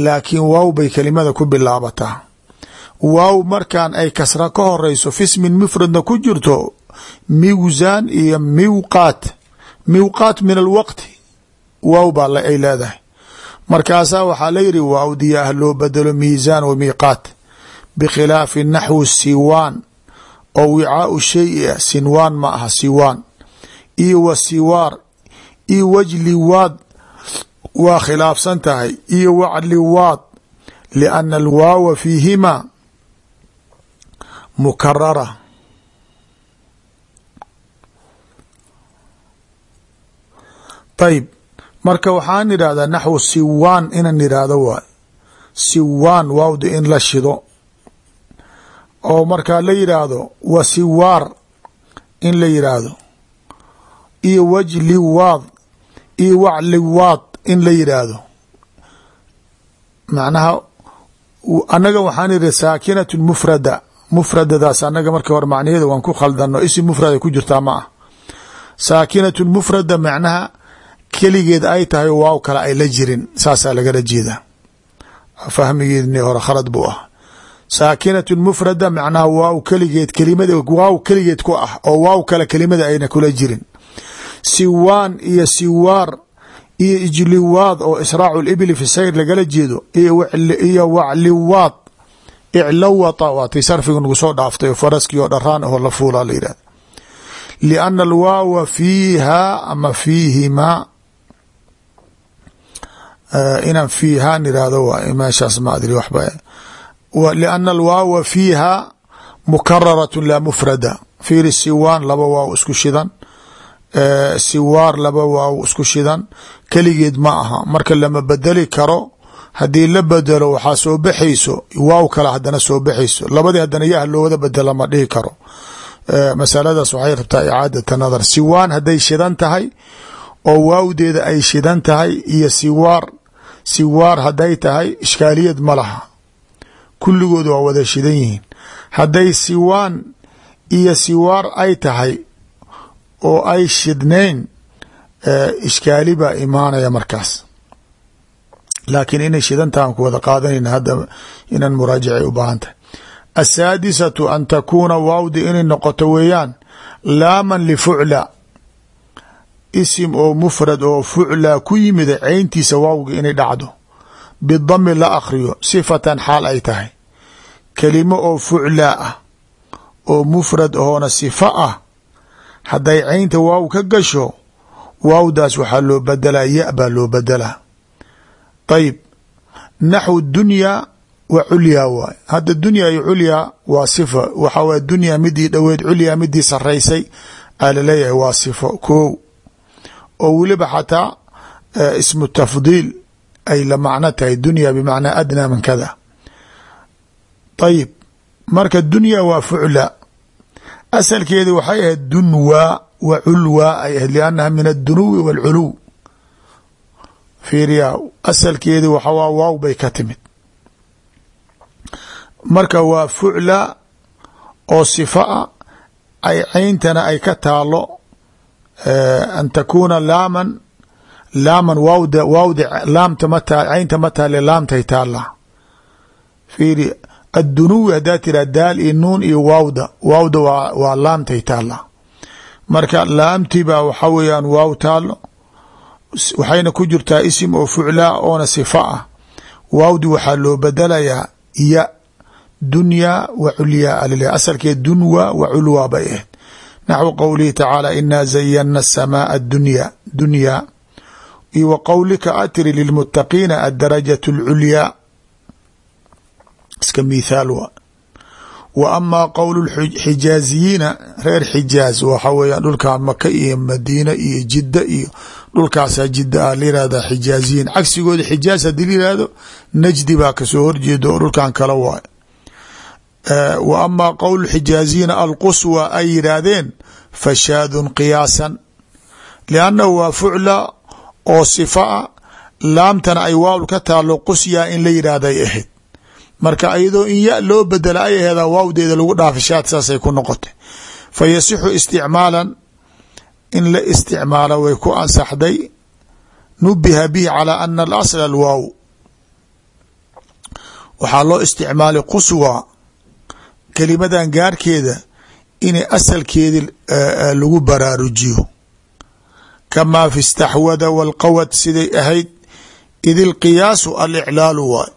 laakiin waaw bay kelimada ku bilaabataa waaw markan ay kasra ka horeyso fismin mufradna ku jirto miwsaan iyo miwqaat. Miwqaat min alwaqti. Waaw baa ay leedahay. Markaasaa waxaa la yidhi waawdiya ah loo bedelo miisaan wa miiqaat. Bikhilaafi naxwi siwaan. Oo wicaau shay ah sinwaan ma aha siwaan. Iyo wa siwaar. Iyo wajliwaad waa khilaafsan tahay. Iyo wacliwaad lianna alwaawa fiihimaa mukarara. Ayb marka waxaan idhahdaa naxwu siwaan inan idhaahdo waay. Siwaan waawda in la shido. Oo markaa la yidhaahdo wa siwaar in la yidhaahdo iyo wajliwaad iyo wacliwaad in la yidhaahdo macnaha annaga waxaan idhi saakinatu mufrada mufradadaas annaga marka hore macnaheeda waan ku khaldano isim mufrada ku jirtaa ma saakinatu mufrada macnaha keligeed ay tahay waaw kale ay la jirin saasaa lagala jeedaa. Fahmigeedni hore khalad buu ah. Saakinatu mufrada macnaha waaw keligeed kelimada waaw keligeed ku ah oo waaw kale kelimada ayna kula jirin. Siwaan iyo siwaar iyo ijliwaad oo israacu libli fi sayr lagala jeedo iyo wacliwaad iclawata waatay sarfiga nagu soo dhaaftay oo faraskii oo dharaan aho la fuulaa la yidhahda lianna alwaawa fiiha ama fiihimaa inaan fiihaan irahdo waay meeshaas ma adri waxba lianna alwaawa fiiha mukararatun laa mufrada fiiri siwaan laba waaw isku shidan siwaar laba waaw isku shidan keligeed ma haddii la bedelo waxaa soo baxayso waaw kale hadana soo baxayso. Labadii hadana yah loowada bedela ma dhihi karo. Masaladaas waxay rabtaa icaadata nadar siwaan hadday shidan tahay oo waawdeeda ay shidan tahay iyo siwaar siwaar hadday tahay ishkaaliyad ma laha. Kulligood waa wada shidan yihiin. Hadday siwaan iyo siwaar ay tahay oo ay shidnayn ishkaali baa imaanaya markaas laakiin inay shidan tahan ku wada qaadanayna hadda inaan muraajacay u baahan tahay asaadisatu an takuuna waawdi inay noqoto weeyaan laaman lifucla isim oo mufrad oo fucla ku yimida ceyntiisa waawga inay dhacdo. Bidami la akhriyo sifatan xaal ay tahay. Kelimo oo fucla ah oo mufrad ahoona sifa ah hadday ceynta waaw ka gasho waawdaas waxaa loo bedelaa ya baa loo bedelaa ayib naxwu dunyaa wa culyaa waay. Hadda dunyaa iyo culyaa waa sifa waxaa waay dunyaa midii dhoweed culyaa midii saraysay aa la leeyahay waa sifo. Kow. Oo weliba xataa ismu tafdiil ay la macno tahay dunya bimacnaa adnaa min kada ayib marka dunya waa fucla. Asalkeedi waxay ahayd dunwaa wa culwaa ay ahayd liannaha min addunuwi waalculuw fiiriyaa asalkeedi waxa waaw bay ka timid. Marka waa fucla oo sifa a ay ceyntana ay ka taalo an takuuna laaman laaman waawda waawda laamta ma taa ceynta ma taale laamtay taala fiiri addunuwi haddaa tiraa daal iyo nuun iyo waawda waawda waa waa laamtay taala marka laamtii baa waxa weeyaan waaw taalo waxayna ku jirtaa isim oo fuclaa oona sifa ah. Waawdi waxaa loo bedelayaa ya dunyaa wa culyaa alileh asalkeed dunwa wa culwaa bay ahayd. Naxwu qowlihi tacaala inaa zayana aلsamaaa adunya dunyaa iyo wa qowlika atri lilmutaqiina adarajat اlculyaa iska mithaal wa. Wa amaa qowl xijaaziyiina reer xijaaz waxa weeyaan dhulkan maka iyo madiina iyo jidda iyo dhulkaasaa jidda ah layihahda xijaaziyiin cagsigooda xijaaz haddii layihahdo najdi baa ka soo horjeeda oo dhulkan kala waay wa amaa qowl xijaaziyina alquswa ay yidhaahdeen fashaadun qiyaasan. Liannahu waa fucla oo sifa a laamtana ay waawl ka taalo qusyaa in la yidhaahday ahayd. Marka iyadoo in ya loo bedela ay aheeda waawdeeda lagu dhaafa shaad saasay ku noqotay. Fa yasixu isticmaalan in la isticmaalo way ku ansaxday. Nubiha bihi calى ana alasl alwaaw. Waxaa loo isticmaalay quswa kelimadan gaarkeeda inay asalkeedi lagu baraarujiyo. Kamaa fi istaxwada walqawad siday ahayd id ilqiyaasu aliclaalu waay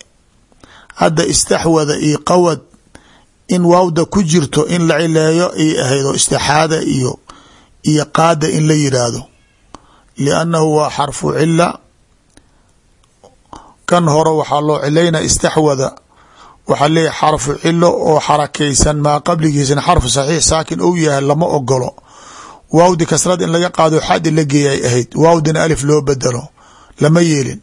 hadda istaxwada iyo qawad in waawda ku jirto in la cileeyo ay ahayd oo istixaada iyo iyo qaada in la yidhaahdo liannahu waa xarfu cila kan hore waxaa loo cilayna istaxwada. Waxaa leeyahy xarfu cilo oo xarakaysan maa qabligiisana xarfu saxiix saakin ou yahay lama ogolo waawdi kasrad in laga qaado xadi la geeyay ahayd. Waawdina alif loo bedelo lama yeelin.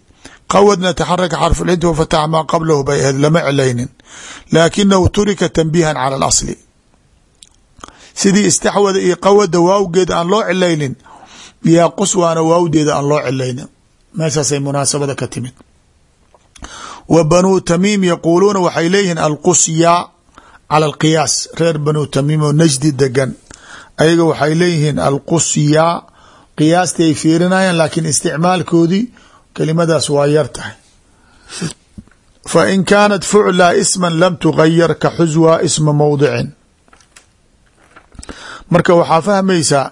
Qawadna taxaraka xarfucinti wafatax maa qablahu bay ahayd lama cilaynin. Laakinahu turika tanbiihan cala alasli sidii istaxwada iyo qawada waawgeeda aan loo cilaynin yaa quswaana waawdeeda aan loo cilaynin. Meeshaasay munaasabada ka timid. Wa banuu tamiim yaquuluuna waxay leeyihiin alqusya cala alqiyaas reer banuu tamiim oo najdi degan ayaga waxay leeyihiin alqusya qiyaastii ay fiirinayaan laakiin isticmaalkoodii kelimadaas waa yar tahay. Fa in kaanat fucla isman lam tugayar ka xuswa isma mowdicin marka waxaa fahmaysaa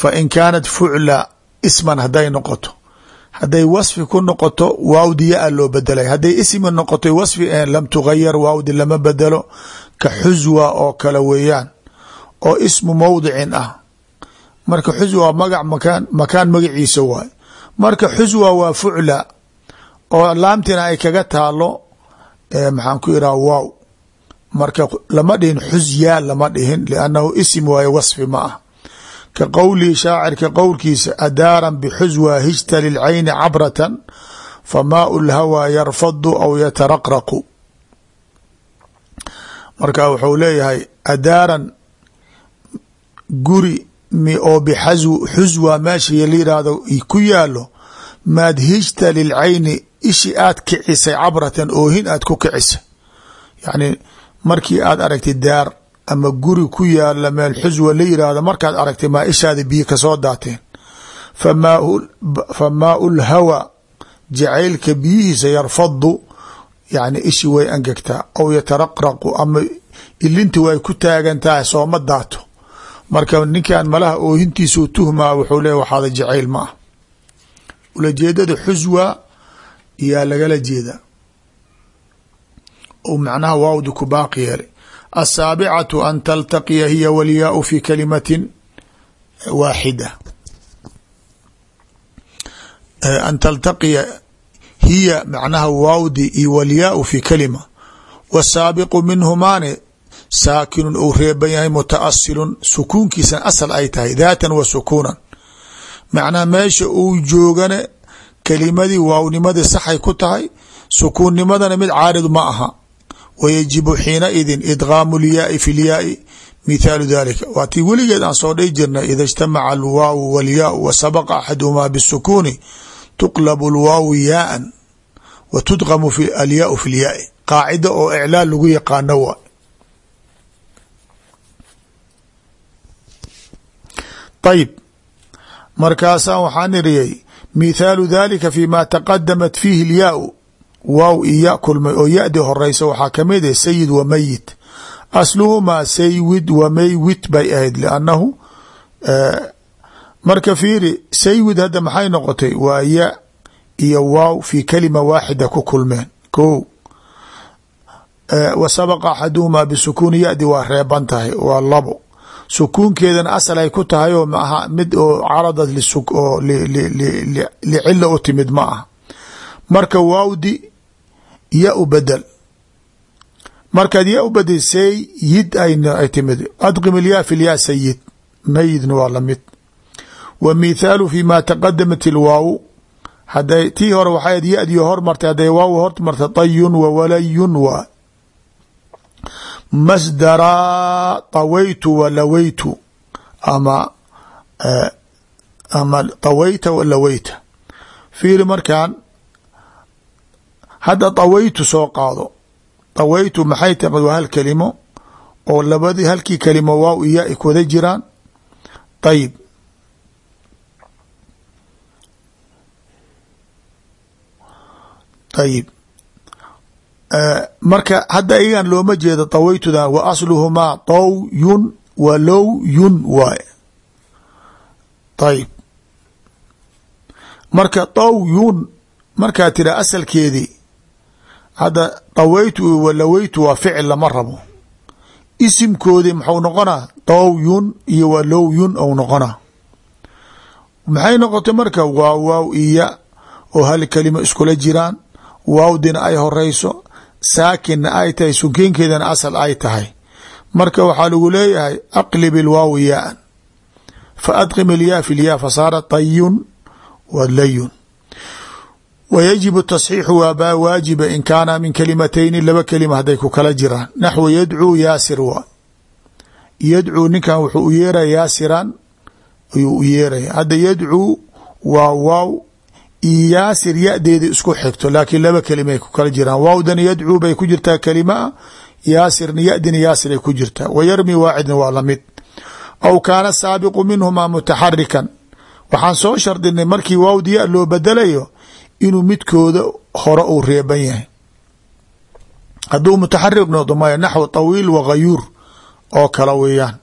fa in kaanat fucla isman hadday noqoto. Hadday wasfi ku noqoto waawdi ya a loo bedelay hadday ismi noqoto wasfi ahen lam tugayar waawdi lama bedelo ka xuswa oo kale weeyaan oo ismu mowdicin ah. Marka xuswa magac makaan makaan magaciisa waay. Marka xuswa waa fucla oo laamtina ay kaga taalo maxaan ku iraha waaw marka lama dhihin xusyaa lama dhihin liannahu isim waaye wasfi ma ah. Ka qowlihi shaacirka qowlkiisa adaaran bixuswa hijta lilcayni cabratan famaau lhawaa yarfadu aw yataraqraqu. Marka wuxuu leeyahay adaaran guri oo bixuswa meesha la yidhaahdo ku yaalo maad hijta lilcayni ishi aad kicisay cabratan oohin aad ku kicisay. Yacni markii aad aragtay daar ama guri ku yaalla meel xuswa la yiraahdo markaad aragtay maa ishaada biyo ka soo daateen. Fa maau lhawa jacaylka biyihiisa yarfadu yani ishi way angegtaa aw yataraqraqu ama ilinti way ku taagan tahay sooma daato. Marka ninkan malaha oohintiisuu tuhmaa wuxuu leeya waxaada jacayl ma ah. Ulajeedada xuswa yaa lagala jeeda ou macnaha waawdi ku baaqi yeelay. Aلsaabicatu an taltaqiya hiya walyaau fi kalimatin waaxida an taltaqiya hiya macnaha waawdi iyo walyaau fi kalima. Wasaabiqu minhumaane saakinun ou reeban yahay mutaasilun sukuunkiisan asal ay tahay daatan wa sukuunan. Macnaha meesha uu joogane kelimadii waawnimadii saxay ku tahay sukuunnimadana mid caarid ma aha wayajibu xiinaidin idgaamu lyaai fi lyaai mithaalu dalika waa tii weligeed aan soo dhhi jirnay ida ijtamaca alwaawu walyaau wa sabaqa axaduhumaa bisukuuni tuqlabu lwaawu yaaan wa tudqamu alyaau fi lyaai qaacida oo iclaal lagu yaqaano waa. Ayib markaasaa waxaan iriyey mithaalu dalika fi ma taqadamat fiihi alyaau waaw iyo ya kulmay oo ya-di horeysa waxaa ka mid ah sayid wa mayit. Asluhumaa saywid wa maywit bay ahayd liannahu marka fiiri saywid hadda maxay noqotay? Waa ya iyo waaw fi kalima waaxida ku kulmeen. Ko wa sabaqa axaduhumaa bisukuuni ya-di waa reeban tahay waa labo. Sukuunkeedana asal ay ku tahay oo maaha mid oo caradad oo licila u timid ma ah marka waawdi ya u bedel. Markaad ya u bedel sayid ay timid. Adqim ilyaa fi lyaa sayid mayidna waa la mid wa mithaalu fi ma taqadamat ilwaaw haday tii hore waxay ya-dii hormartay hadday waaw hormarta tayun wa walayun waa masdaraa طawaytu walawaytu ama ama طawayta walawayta fiiri markaan hadda dawaytu soo qaado. Dawaytu maxay tahay waa hal kelimo? Oo labadi halkii kelimo waaw iyo ay kuwada jiraan? Ayib ayib eh, marka hadda iyagan looma jeedo dawaytuda wa asluhumaa tawyun wa lowyun waaye. Ayib marka tawyun markaa tira asalkeedii hadda طawaytu walawaytu waa ficil lama rabo. Isimkoodii muxuu noqonaa طawyun iyo wa lowyun ou noqonaa. Maxay noqotay marka waa waaw iya oo hal kelimo iskula jiraan waawdina ay horeyso saakinna ay tahay sukiinkeedana asal ay tahay. Marka waxaa lagu leeyahay aqlib ilwaaw yaaan fa adqim ilyaa fi lyaa fasaara tayun wa layun wa yajibu tasxiixu waabaa waajiba in kaana min kalimatayni laba kelima hadday ku kala jiraan naxwu yadcuu yaasir waa yadcuu ninkan wuxuu u yeeraya yaasiran ayuu u yeeraya hadda yadcuu waa waaw yaasir yadeeda isku xigto laakiin laba kelimay ku kala jiraan waawdana yadcuu bay ku jirtaa kelima yaasirna yadina yaasir ay ku jirtaa wa yarmi waacidna waa soo shardinay markii waawda loo bedelayo inuu midkooda hore uu reeban yahay. Hadduu mutaxarik noqdo maya naxw tawiil wa ghayuur oo kala weeyaan.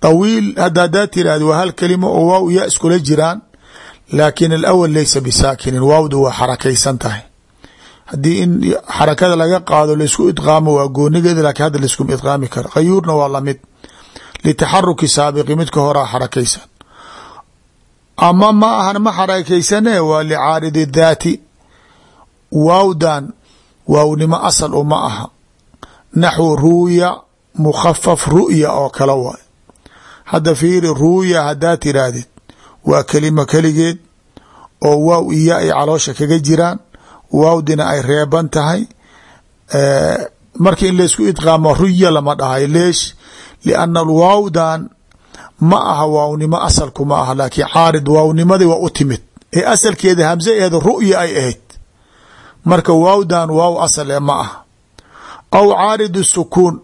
Tawiil hadda hadaa tirahda waa hal kelima oo waaw ya iskula jiraan laakin alawal laysa bisaakinin waawdu waa xarakaysan tahay. Haddii in xarakada laga qaado laysku idqaamo waa goonigeeda laakiin hadda layskuma idqaami karo. Khayuurna waa la mid litaxaruki saabiqi midka horaa xarakaysan ama ma ahan ma xarakaysane waa licaaridi daati. Waawdan waawnimo asal uma aha. Naxwu ruuya mukhafaf ru'ya oo kale waay hadda fiiri ruuya haddaa tirahdid waa kelimo keligeed oo waaw iya ay caloosha kaga jiraan waawdina ay reeban tahay. Marka in laysku idqaamo ruya lama dhahay leesh. Lianna waawdan ma aha waawnimo asalku ma aha laakiin caarid waawnimadi waa u timid. Ee asalkeeda hamse eed ru'ya ay ahayd. Marka waawdan waaw asal ee ma aha. Aw caaridu sukuun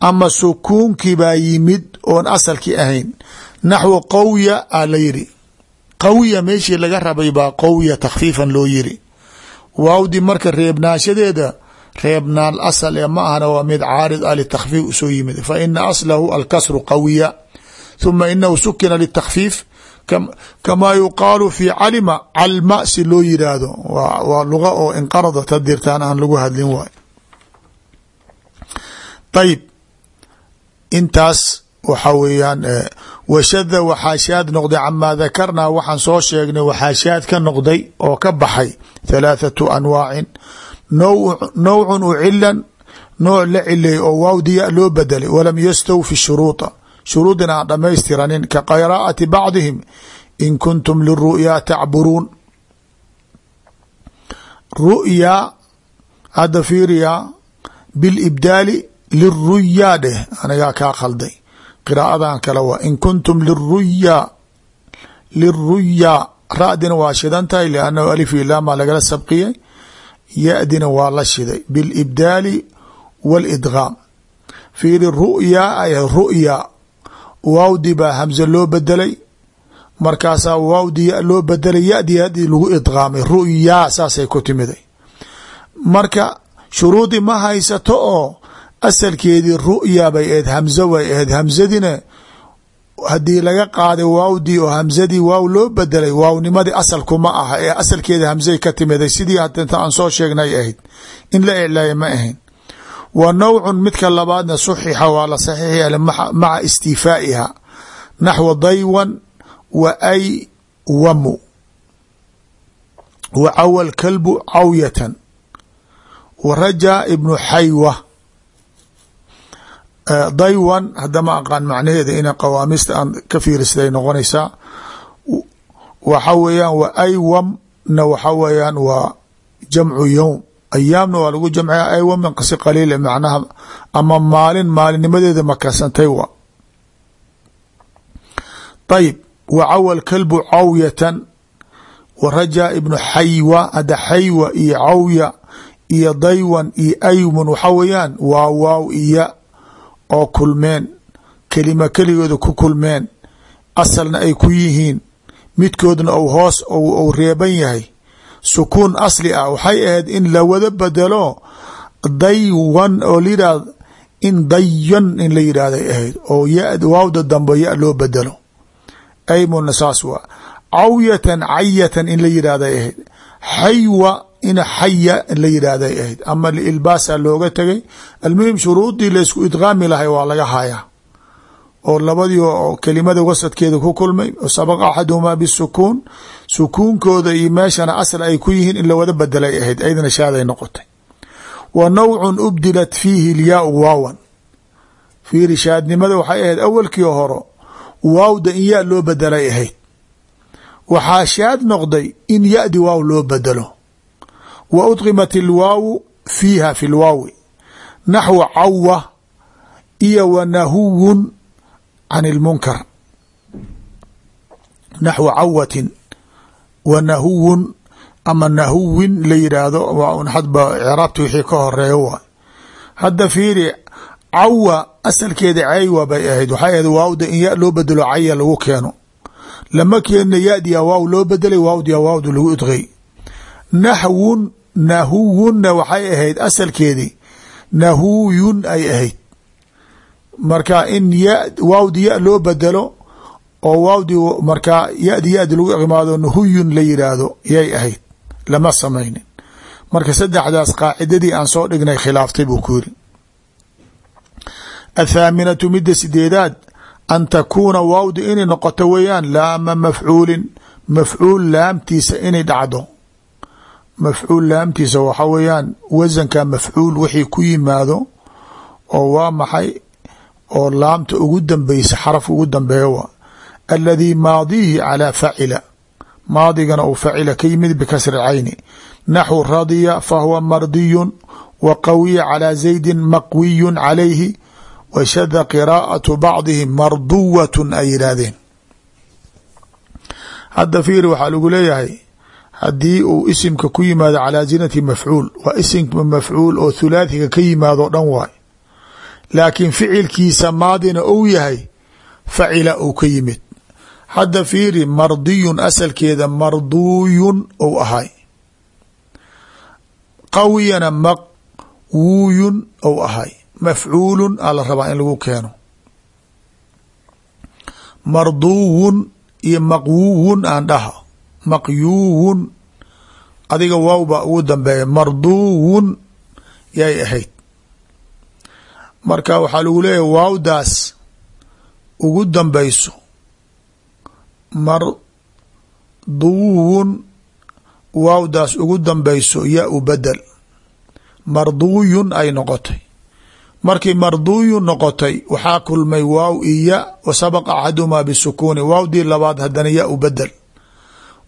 ama sukuunkii baa yimid oon asalkii ahayn. Naxwu qawya a la yiri qawya meeshii laga rabay baa qawya takhfiifan loo yiri waawdi marka reebnaanshadeeda reebnaan asal ee ma ahna waa mid caarid a litakfiif u soo yimid. Fa ina aslahu alkasru qawiya huma inahu sukina litakfiif kamaa yuqaalu fi calima calma si loo yiraahdo waa luga oo inqarada tadirtaan aan lagu hadlin waay ayib intaas waxa weeyaan washada waxaa shaad noqday camaa dakarnaa waxaan soo sheegnay waxaa shaad ka noqday oo ka baxay thalaathatu anwaacin nawcun ucilan nooc la cileey oo waawdiya loo bedelay walam yastawfi shuruuطa shuruudin aan dhamaystiranin ka qiraa'ati bacdihim in kuntum liru'yaa tacburuun. Ru'yaa hadda fiiriyaa bilibdaali liruyaa dheh anigaa kaa khalday qiraa'adan kale waa in kuntum liruyaa liruyaa ra'dina waa shidan tahay liannahu alif ilaama lagala sabqiyay ya-dina waa la shiday bilibdaali wاlidgaam fiiri ru'yaa ay ru'ya waawdi baa hamze loo bedelay markaasaa waawdi ya loo bedelay yadi yadi lagu idgaamay ru'yaa saasay ku timiday. Marka shuruudi ma haysato oo asalkeedii ru'ya bay ahayd hamze way ahayd. Hamzadina haddii laga qaaday waawdii oo hamzadii waaw loo bedelay waawnimadii asalkuma aha. Ee asalkeeda hamzay ka timiday sidii hadinta aan soo sheegnay ahayd. In la iclaaya ma ahayn wa nawcun midka labaadna suxixa waa la saxiix yeelay maca istifaa'iha naxwa daywan wa ay wamu wa cawa lkalbu cawyatan wa rajaa ibnu xaywa. Daywan hadama aqaan macnaheeda ina qawaamista aan ka fiirisaday noqonaysaa waxa weeyaan wa aywamna waxa weeyaan waa jamcu yowm ayaamna waa lagu jamciya aywam min qasi qaliil macnaha ama maalin maalinnimadeeda makansantay wa ayib lkalbu cawyatan wa rajaa ibnu xaywa hadda xaywa iyo cawya iyo daywan iyo aymun waxa weeyaan waa waaw iya oo kulmeen kelima keligooda ku kulmeen asalna ay ku yihiin midkoodna ou hoos ou reeban yahay sukuun asli ah. Waxay ahayd in la wada bedelo daywan oo la yidhahdo in dayan in la yidhahday ahayd oo ya waawda dambe ya loo bedelo. Aymuna saas waa cawyatan cayatan in la yidhahday ahayd. Xaywa in xaya in la yidhahday ahayd. Ama liilbaasa looga tegay almuhim shuruudii laysku idqaami lahay waa laga hayaa oo labadii kelimada wasadkeeda ku kulmay sabaqa axaduhumaa bisukuun sukuunkooda iyo meeshana asl ay ku yihiin in lawada bedelay ahayd aydana shaaday noqotay. Wa nawcun ubdilat fiihi lyaau waawan. Fiiri shaadnimada waxay ahayd awalkii horo waawda in yaa loo bedelay ahayd. Waxaa shaad noqday in yadi waaw loo bedelo wa udqimat ilwaawu fiiha fi lwaawi naxwu cawa iyo wa nahuwun can ilmunkar naxwu cawatin wa nahuwun ama nahuwin la yidhaahdo waa un hadba craabta wixii ka horeeyo waay hadda fiiri cawa asalkeeda caywa bay ahayd waxay ahayd waawda in ya loo bedelo caya lagu keeno lama keenna yadiya waaw loo bedelay waawdiya waawda lagu idqay naxwun nahuwunna waxay ahayd asalkeedii nahuuyun ay ahayd marka in ya waawdi ya loo bedelo oo waawdi markaa yadi yadi lagu imaado nahuyun la yidhaahdo yay ahayd lama samaynin. Marka saddexdaas qaacidadii aan soo dhignay khilaaftay buu ku yiri athaaminatu midda sideedaad an takuuna waawdi inay noqoto weeyaan laama mafcuulin mafcuul laamtiisa inay dhacdo. Mafcuul laamtiisa waxa weeyaan wasanka mafcuul wixii ku yimaado oo waa maxay oo laamta ugu dambeysa xaraf ugu dambeeya wa aladii maadiihi calaa facila maadigana uu facila ka yimid bikasri cayni naxwu radiya fahuwa mardiyun wa qawiya calaa zaydin maqwiyun calayhi washada qiraa'atu bacdihim marduwatun ay yidhaahdeen. Hadda fiiri waxaa lagu leeyahay haddii uu isimka ku yimaado calaa zinati mafcuul waa isimka mafcuul oo thulaathiga ka yimaado dhan waay laakiin ficilkiisa maadina ou yahay facila ou ka yimid. Hadda fiiri mardiyun asalkeeda marduuyun ou ahay. Qawiyana maqwuuyun ou ahay. Mafcuulun aa la rabaa in lagu keeno. Marduuwun iyo maqwuwun aan dhaha. Maqyuwun adiga waaw baa ugu dambeeya. Marduuwun yay ahayd marka waxaa lagu leeyahy waawdaas ugu dambeyso marduuwun waawdaas ugu dambeyso ya u bedel. Marduuyun ay noqotay. Markii marduuyun noqotay waxaa kulmay waaw iyo wa sabaqa axadumaa bisukuuni. Waawdii labaad haddana ya u bedel.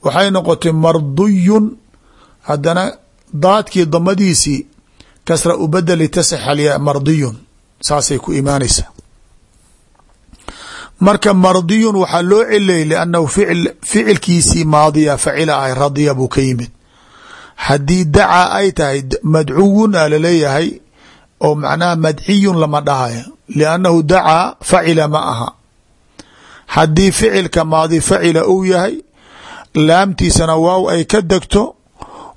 Waxay noqotay marduyun haddana daadkii damadiisii kasra u bedel litasxalya mardiyun saasay ku imaanaysaa. Marka mardiyun waxaa loo celiyay liannahu ficil ficilkiisii maadiya facila ahay radiya buu ka yimid. Haddii dacaa ay tahay madcuwun a la leeyahay oo macnaha madciyun lama dhahayo liannahu dacaa facila ma aha. Haddii ficilka maadi facila uu yahay laamtiisana waaw ay ka degto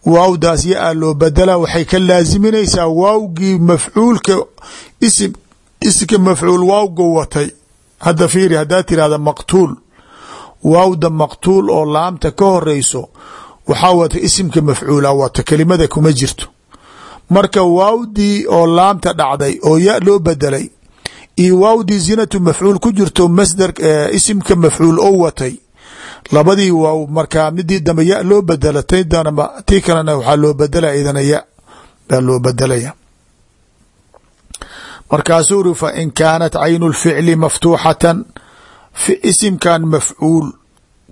waawdaas ya-a loo badala waxay ka laasiminaysaa waawgii mafcuulka isim isimka mafcuul waawga watay. Hadda fiiri haddaad tirahda maqtuul. Waawda maqtuul oo laamta ka horeyso waxaa wata isimka mafcuula wata kelimada kuma jirto. Marka waawdii oo laamta dhacday oo ya loo bedelay iyo waawdii zinatu mafcuul ku jirto masdar isimka mafcuul oo watay labadii waaw markaa midii dambe ya loo bedela t tii kalena waxaa loo bedela idana ya baa loo bedelaya markaasuu uri fain kaanat caynu lficli maftuuxatan isimkan mafcuul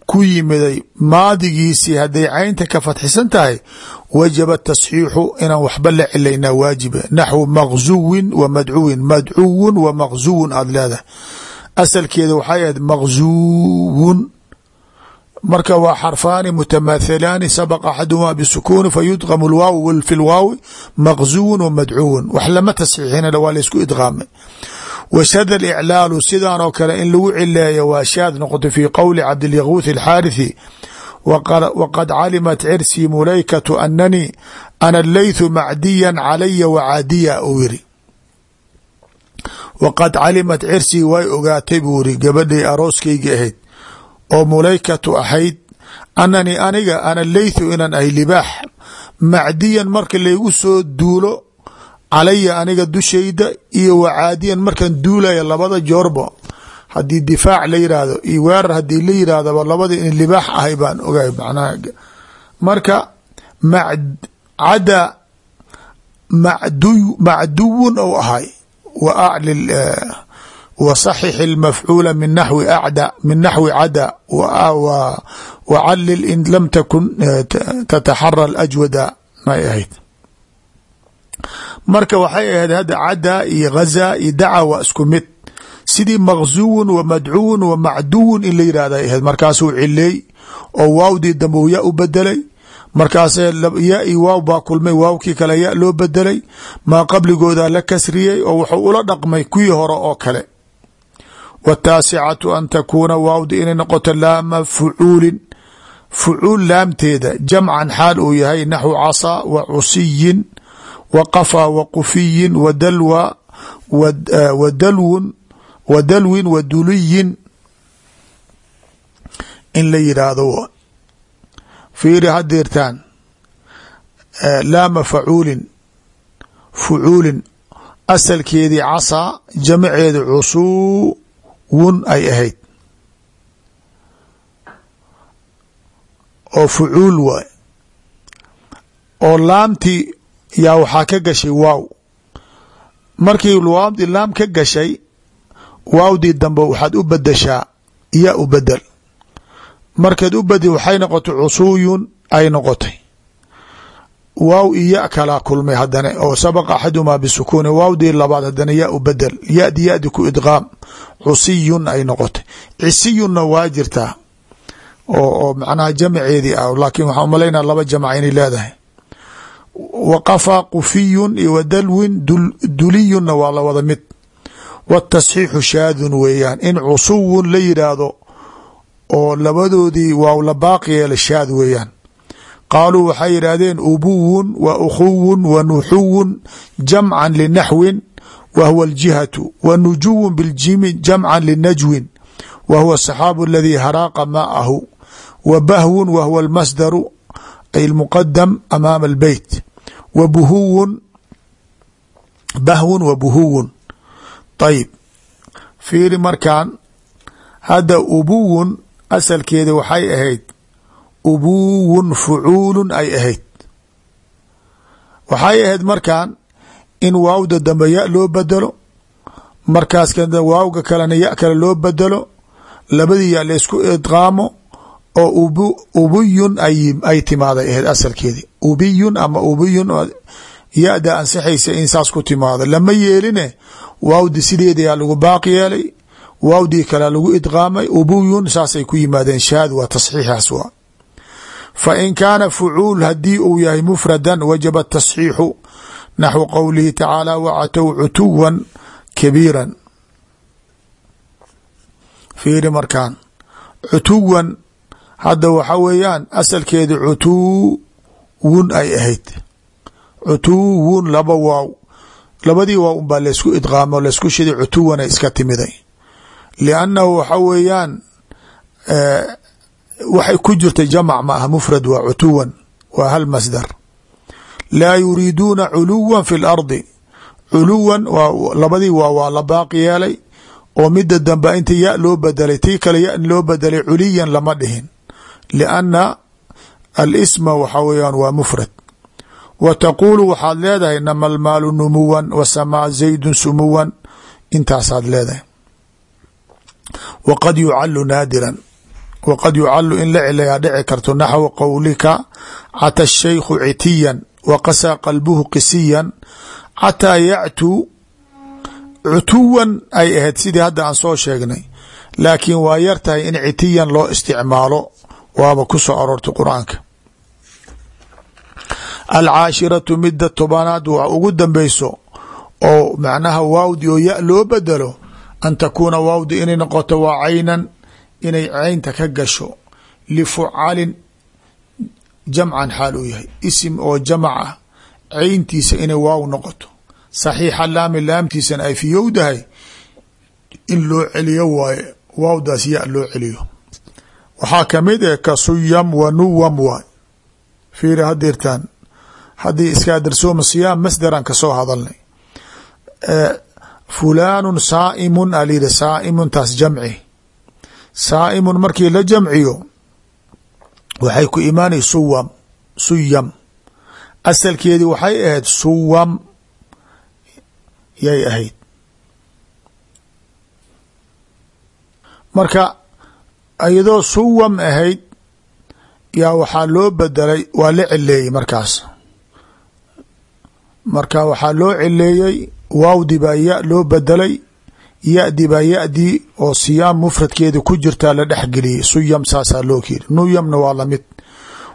ku yimiday maadigiisii hadday caynta ka fatxisan tahay wajaba tasxiixu inaan waxba la cilaynaa waajiba. Naxwu maqzuwin wa madcuwin madcuwun wa maqzuwun aada leedahay. Asalkeeda waxay ahayd maqzuwun marka waa xarfaani mutamaathilaani sabaqa axadumaa bisukuuni fayudqamu lwaaw fi lwaawi maqzuwun wa madcuwun wax lama tasxiixina waa laysku idqaamay washada aliclaalu sidaan oo kale in lagu cileeyo waa shaad noqotay fii qowli cabdilyaguuth alxaarithi waqad calimat cirsii mulaykatu ananii ana leythu macdiyan calaya wacaadiya uu yiri waqad calimat cirsii way ogaatay buu yiri gabadhay arooskayga ahayd oo mulaykatu ahayd ananii aniga ana leythu inaan ahay libaax macdiyan marka laygu soo duulo calaya aniga dushayda iyo wacaadiyan markan duulaya labada joorba haddii difaac la yiraahdo iyo weerar haddii la yiraahdaba labada in libaax ahay baan ogahay macnaha. Marka macada macduwun ou ahay wa acli wa saxix اlmafcuula min naxwi cada wa calil in lam takun tataxara alajwada may ahayd. Marka waxay ahayd hadda cada iyo ghaza iyo daca waa isku mid. Sidii maqzuwun wa madcuwun wa macduwun in la yirahda ahayd. Markaasuu cileey oo waawdii dambe ya u bedelay markaasee ya i waaw baa kulmay waawkii kale ya loo bedelay maa qabligooda la kasriyey oo wuxuu ula dhaqmay kuwii hore oo kale wataasicatu an takuuna waawdi inay noqoto laama fucuulin fucuul laamteeda jamcan xaal uu yahay naxwu casaa wa cusiyin wa qafaa wa qufiyin wa dalwa wa dalwun wa dalwin wa duliyin in la yidhaahdo fiiri hadeertaan laama facuulin fucuulin asalkeedii casaa jamaceeda cusuwun ay ahayd. Oo fucuul waay. Oo laamtii yaa waxaa ka gashay waaw. Markii waawdii laam ka gashay waawdii dambe waxaad u bedeshaa ya u bedel markaad u bedel waxay noqotay cusuuyun ay noqotay. Waaw iyo ya kalaa kulmay hadana oo sabaqa axadumaa bisukuuni waawdii labaad hadana ya u bedel yadi yadi ku idqaam cusiyun ay noqotay. Cisiyunna waa jirtaa oo oo macnaha jamaceedii ah laakiin waxaan umalaynaa laba jamac inay leedahay. Wa qafaa qufiyun iyo wa dalwin duliyunna waa la wada mid watasxiixu shaadun weeyaan. In cusuwun la yidhaahdo oo labadoodii waaw la baaqi yeela shaad weeyaan. Qaaluu waxay yidhaahdeen ubuwun wa ukhuwun wa nuxuwun jamcan linaxwin wa huwa aljihatu wa nujuwun biljimi jamcan linajwin wa huwa asaxaabu aladii haraaqa maa'ahu wa bahwun wa huwa almasdaru ay almuqadam amaama albeyt wa buhuwun bahwun wa buhuwun ayib fiiri markaan hadda ubuwun asalkeeda waxay ahayd ubuwun fucuulun ay ahayd waxay ahayd markan in waawda dambe ya loo bedelo markaas ka waawga kalena ya kale loo bedelo labadii ya laysku idqaamo oo ubiyun ay timaaday ahayd asalkeedii ubiyun ama ubiyun ya-da ansixaysa in saas ku timaado. Lama yeeline waawdi sideedayaa lagu baaqi yeelay waawdii kalea lagu idqaamay ubuyun saasay ku yimaadeen shaad waa tasxiixaas waa. Fa in kaana fucuul haddii uu yahay mufradan wajaba tasxiixu naxwu qowlihi tacaala wacatow cutuwan kabiiran fiiri markaan cutuwan hadda waxa weeyaan asalkeeda cutuwun ay ahayd cutuwun laba waaw labadii waaw unbaa laysku idqaamo laysku shiday cutuwana iska timiday liannahu waxa weeyaan waxay ku jirta jamac ma ah mufrad waa cutuwan waa hal masdar laa yuriiduuna culuwa fi lardi culuwan labadii waa waa la baaqi yeelay oo mida dambe inta ya loo bedelay tii kale ya loo bedelay culiyan lama dhihin. Lianna alisma waxa weeyaan waa mufrad. Wa taquulu waxaad leedahay nama almaalu numuwan wa samaa zaydun sumuwan intaasaad leedahay. Waqad yucalu naadiran waqad yucalu in la cilayaa dhici karto naxwu qowlika cata shaykhu citiyan wa qasaa qalbuhu qisiyan xataa yactuu cutuwan ay ahayd sidii hadda aan soo sheegnay laakiin waa yar tahay in citiyan loo isticmaalo waaba ku soo aroortay qur'aanka alcaashiratu midda tobanaad waa ugu dambeyso oo macnaha waawdi oo ya loo bedelo an takuuna waawdi inay noqoto waa caynan inay caynta ka gasho lifucalin jamcan xaal uu yahay. Isim oo jamac ah cayntiisa inay waaw noqoto. Saxiixa laami laamtiisana ay fiyowdahay in loo celiyo waaye waawdaas ya loo celiyo. Waxaa ka mid eh ka suyam wa nuwam waay fiiri hadeertaan haddii iskaadarsooma siyaam masdaran ka soo hadalnay. Fulaanu saaimun a layihi saaimun taas jamci. Saaimun markii la jamciyo waxay ku imaanay suwam suyam. Asalkeedii waxay ahayd suwam yay ahayd. Marka iyadoo suwam ahayd yaa waxaa loo bedelay waa la cileeyey markaas. Marka waxaa loo cileeyey waawdi baa ya loo bedelay ya-di baa ya-dii oo siyaam mufradkeeda ku jirtaa la dhexgeliyey suyam saasaa loo kiri nuyamna waa la mid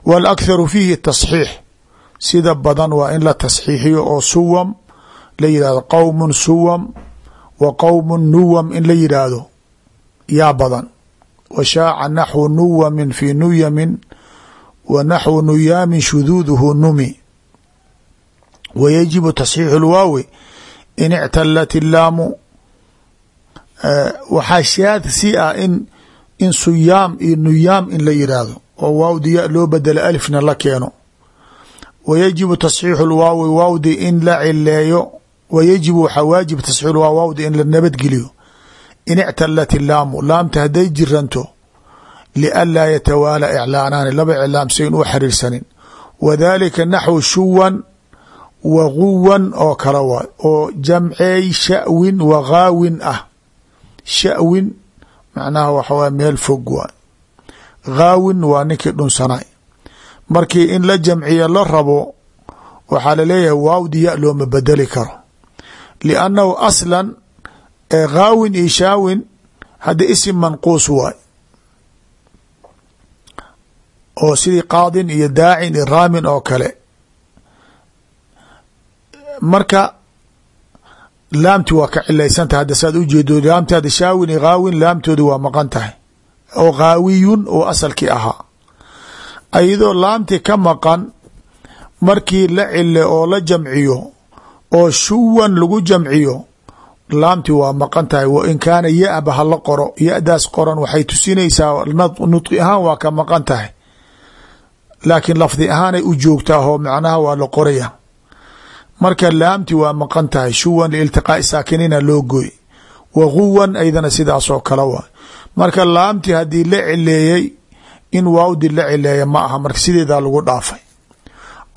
wal aktharu fiihi tasxiix. Sida badan waa in la tasxiixiyo oo suwam la yidhahdo qowmun suwam wa qowmun nuwam in la yidhaahdo yaa badan. Wa shaaca naxwu nuwamin fi nuyamin wa naxwu nuyaamin shuduuduhu numi. Wa yajibu tasxiixu lwaawi in ictalat illaamu waxaa shaad si ah in in suyaam iyo nuyaam in la yidhaahdo oo waawdi ya loo bedelo alifna la keeno. Wa yajibu tasxiixu lwaawi waawdi in la cileeyo wa yajibu waxaa waajib tasxiixu lwaawi waawdi in la nabadgeliyo. In ictalat illaamu laamta hadday jiranto lianlaa yatawaala iclaanaani laba iclaam sayn u xiriirsanin. Wadalika naxwu shuwan wa guwan oo kale waay oo jamceey shawin wa ah shawin macnaha waxa waay meel fog waay gaawin waa ninkii dhunsanay. Markii in la jamciyo la rabo waxaa la leeyahay waawdi ya looma bedeli karo. Liannahu aslan gaawin iyo shaawin hadda isim manquus waay. Oo sidii qaadin iyo daacin iyo raamin oo kale. Marka laamti waa ka cilaysantahay. Hadda saad ujeedo laamti hadda shaawin iyo gaawin laamtooda waa maqan tahay. Oo gaawiyun oo asalkii ahaa. Ayadoo laamti ka maqan markii la cile oo la jamciyo oo shuwan lagu jamciyo laamti waa maqan tahay. Wa in kaana ya-ba hala qoro ya-daas qoran waxay tusinaysaa nudqi ahaan waa ka maqan tahay. Laakiin lafdi ahaanay u joogtaa oo macnaha waa la qoraya marka laamti waa maqan tahay shuwan liiltiqaai saakinina loo gooy. Wa guwan aydana sidaasoo kale waa. Marka laamti haddii la cileeyey in waawdi la cileeya ma aha marka sideedaa lagu dhaafay.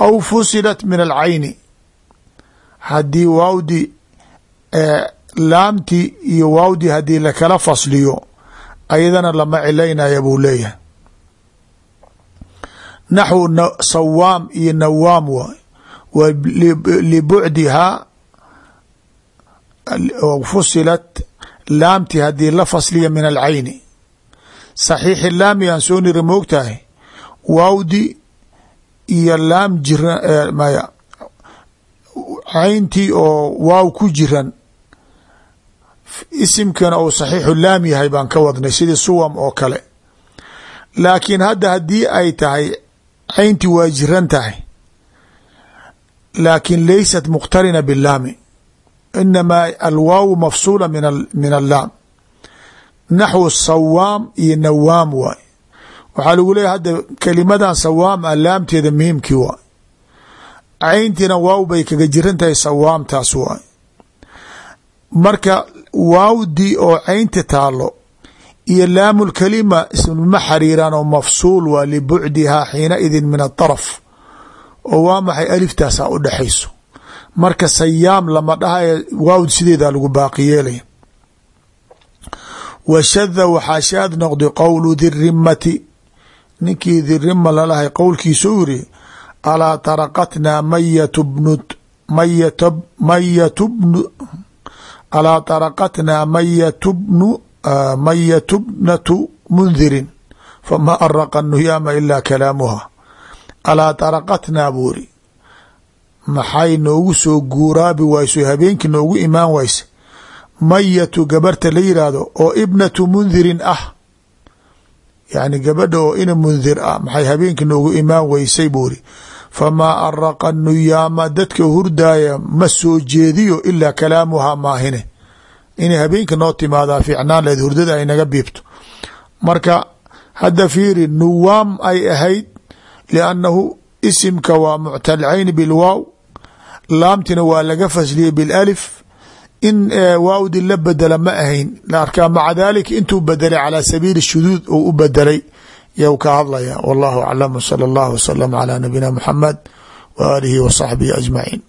Aw fusilat min alcayni haddii waawdi laamti iyo waawdi haddii lakala fasliyo ayadana lama cilaynaya buu leeyahay. Naxwu sawaam iyo nawaam waay libucdihaa fusilat laamti haddii la fasliya min alcayni saxiixi laami aan soo niri moogtahay. Waawdi iyo laam jiran maya cayntii oo waaw ku jiran. Isimkana ou saxiixu laam yahay baan ka wadnay sidii suwam oo kale. Laakiin hadda haddii ay tahay cayntii waa jiran tahay laakin laysat muqtarina bilaami inamaa alwaaw mafsuula min allaam naxwu sawaam iyo nawaam waay waxaa lagu leeyahy hadda kelimadan sawaam ah laamteeda muhiimkii waay cayntiina waaw bay kaga jiran tahay sawaamtaas waay marka waawdii oo caynti taalo iyo laamu lkalima ismama xariiraan oo mafsuul waa libucdihaa xiina idin min aطaraf oo waa maxay aliftaasaa u dhexayso marka sayaam lama dhahayo waawd sideedaa lagu baaqi yeelaya wa shada waxaa shaad noqday qowlu dirimati ninkii dirima lalahay qowlkiisa u yiri alaa taraqatnaa mayat bnu mayat mayat bnu alaa taraqatnaa mayat bnu mayat bnatu mundirin fama araqa nuyaama ilaa kalaamuha alaa taraqatnaa buu iri maxay noogu soo guuraabi wayso habeenkii noogu imaan wayse mayatu gabarta la yidhaahdo oo ibnatu mundirin ah. Yacni gabadha oo ina mundir ah maxay habeenkii noogu imaan weysay buu iri famaa araqa nuyaama dadka hurdaaya ma soo jeediyo ilaa kalaamuhaa maahine. Inay habeenka noo timaadaa fiicnaan leed hurdada ay naga biibto. Marka hadda fiiri nuwaam ay ahayd liannahu isimka waa muctalcayni bilwaaw laamtina waa laga fasliyey bilalif in waawdi la bedela ma ahayn arkaa maca dalika intuu bedelay calaa sabiili shuduud uu u bedelay yau ka hadlaya wallahu aclam sala allahu wasalam calaa nabiyina muxamed wa aalihi wa saxbihi ajmaciin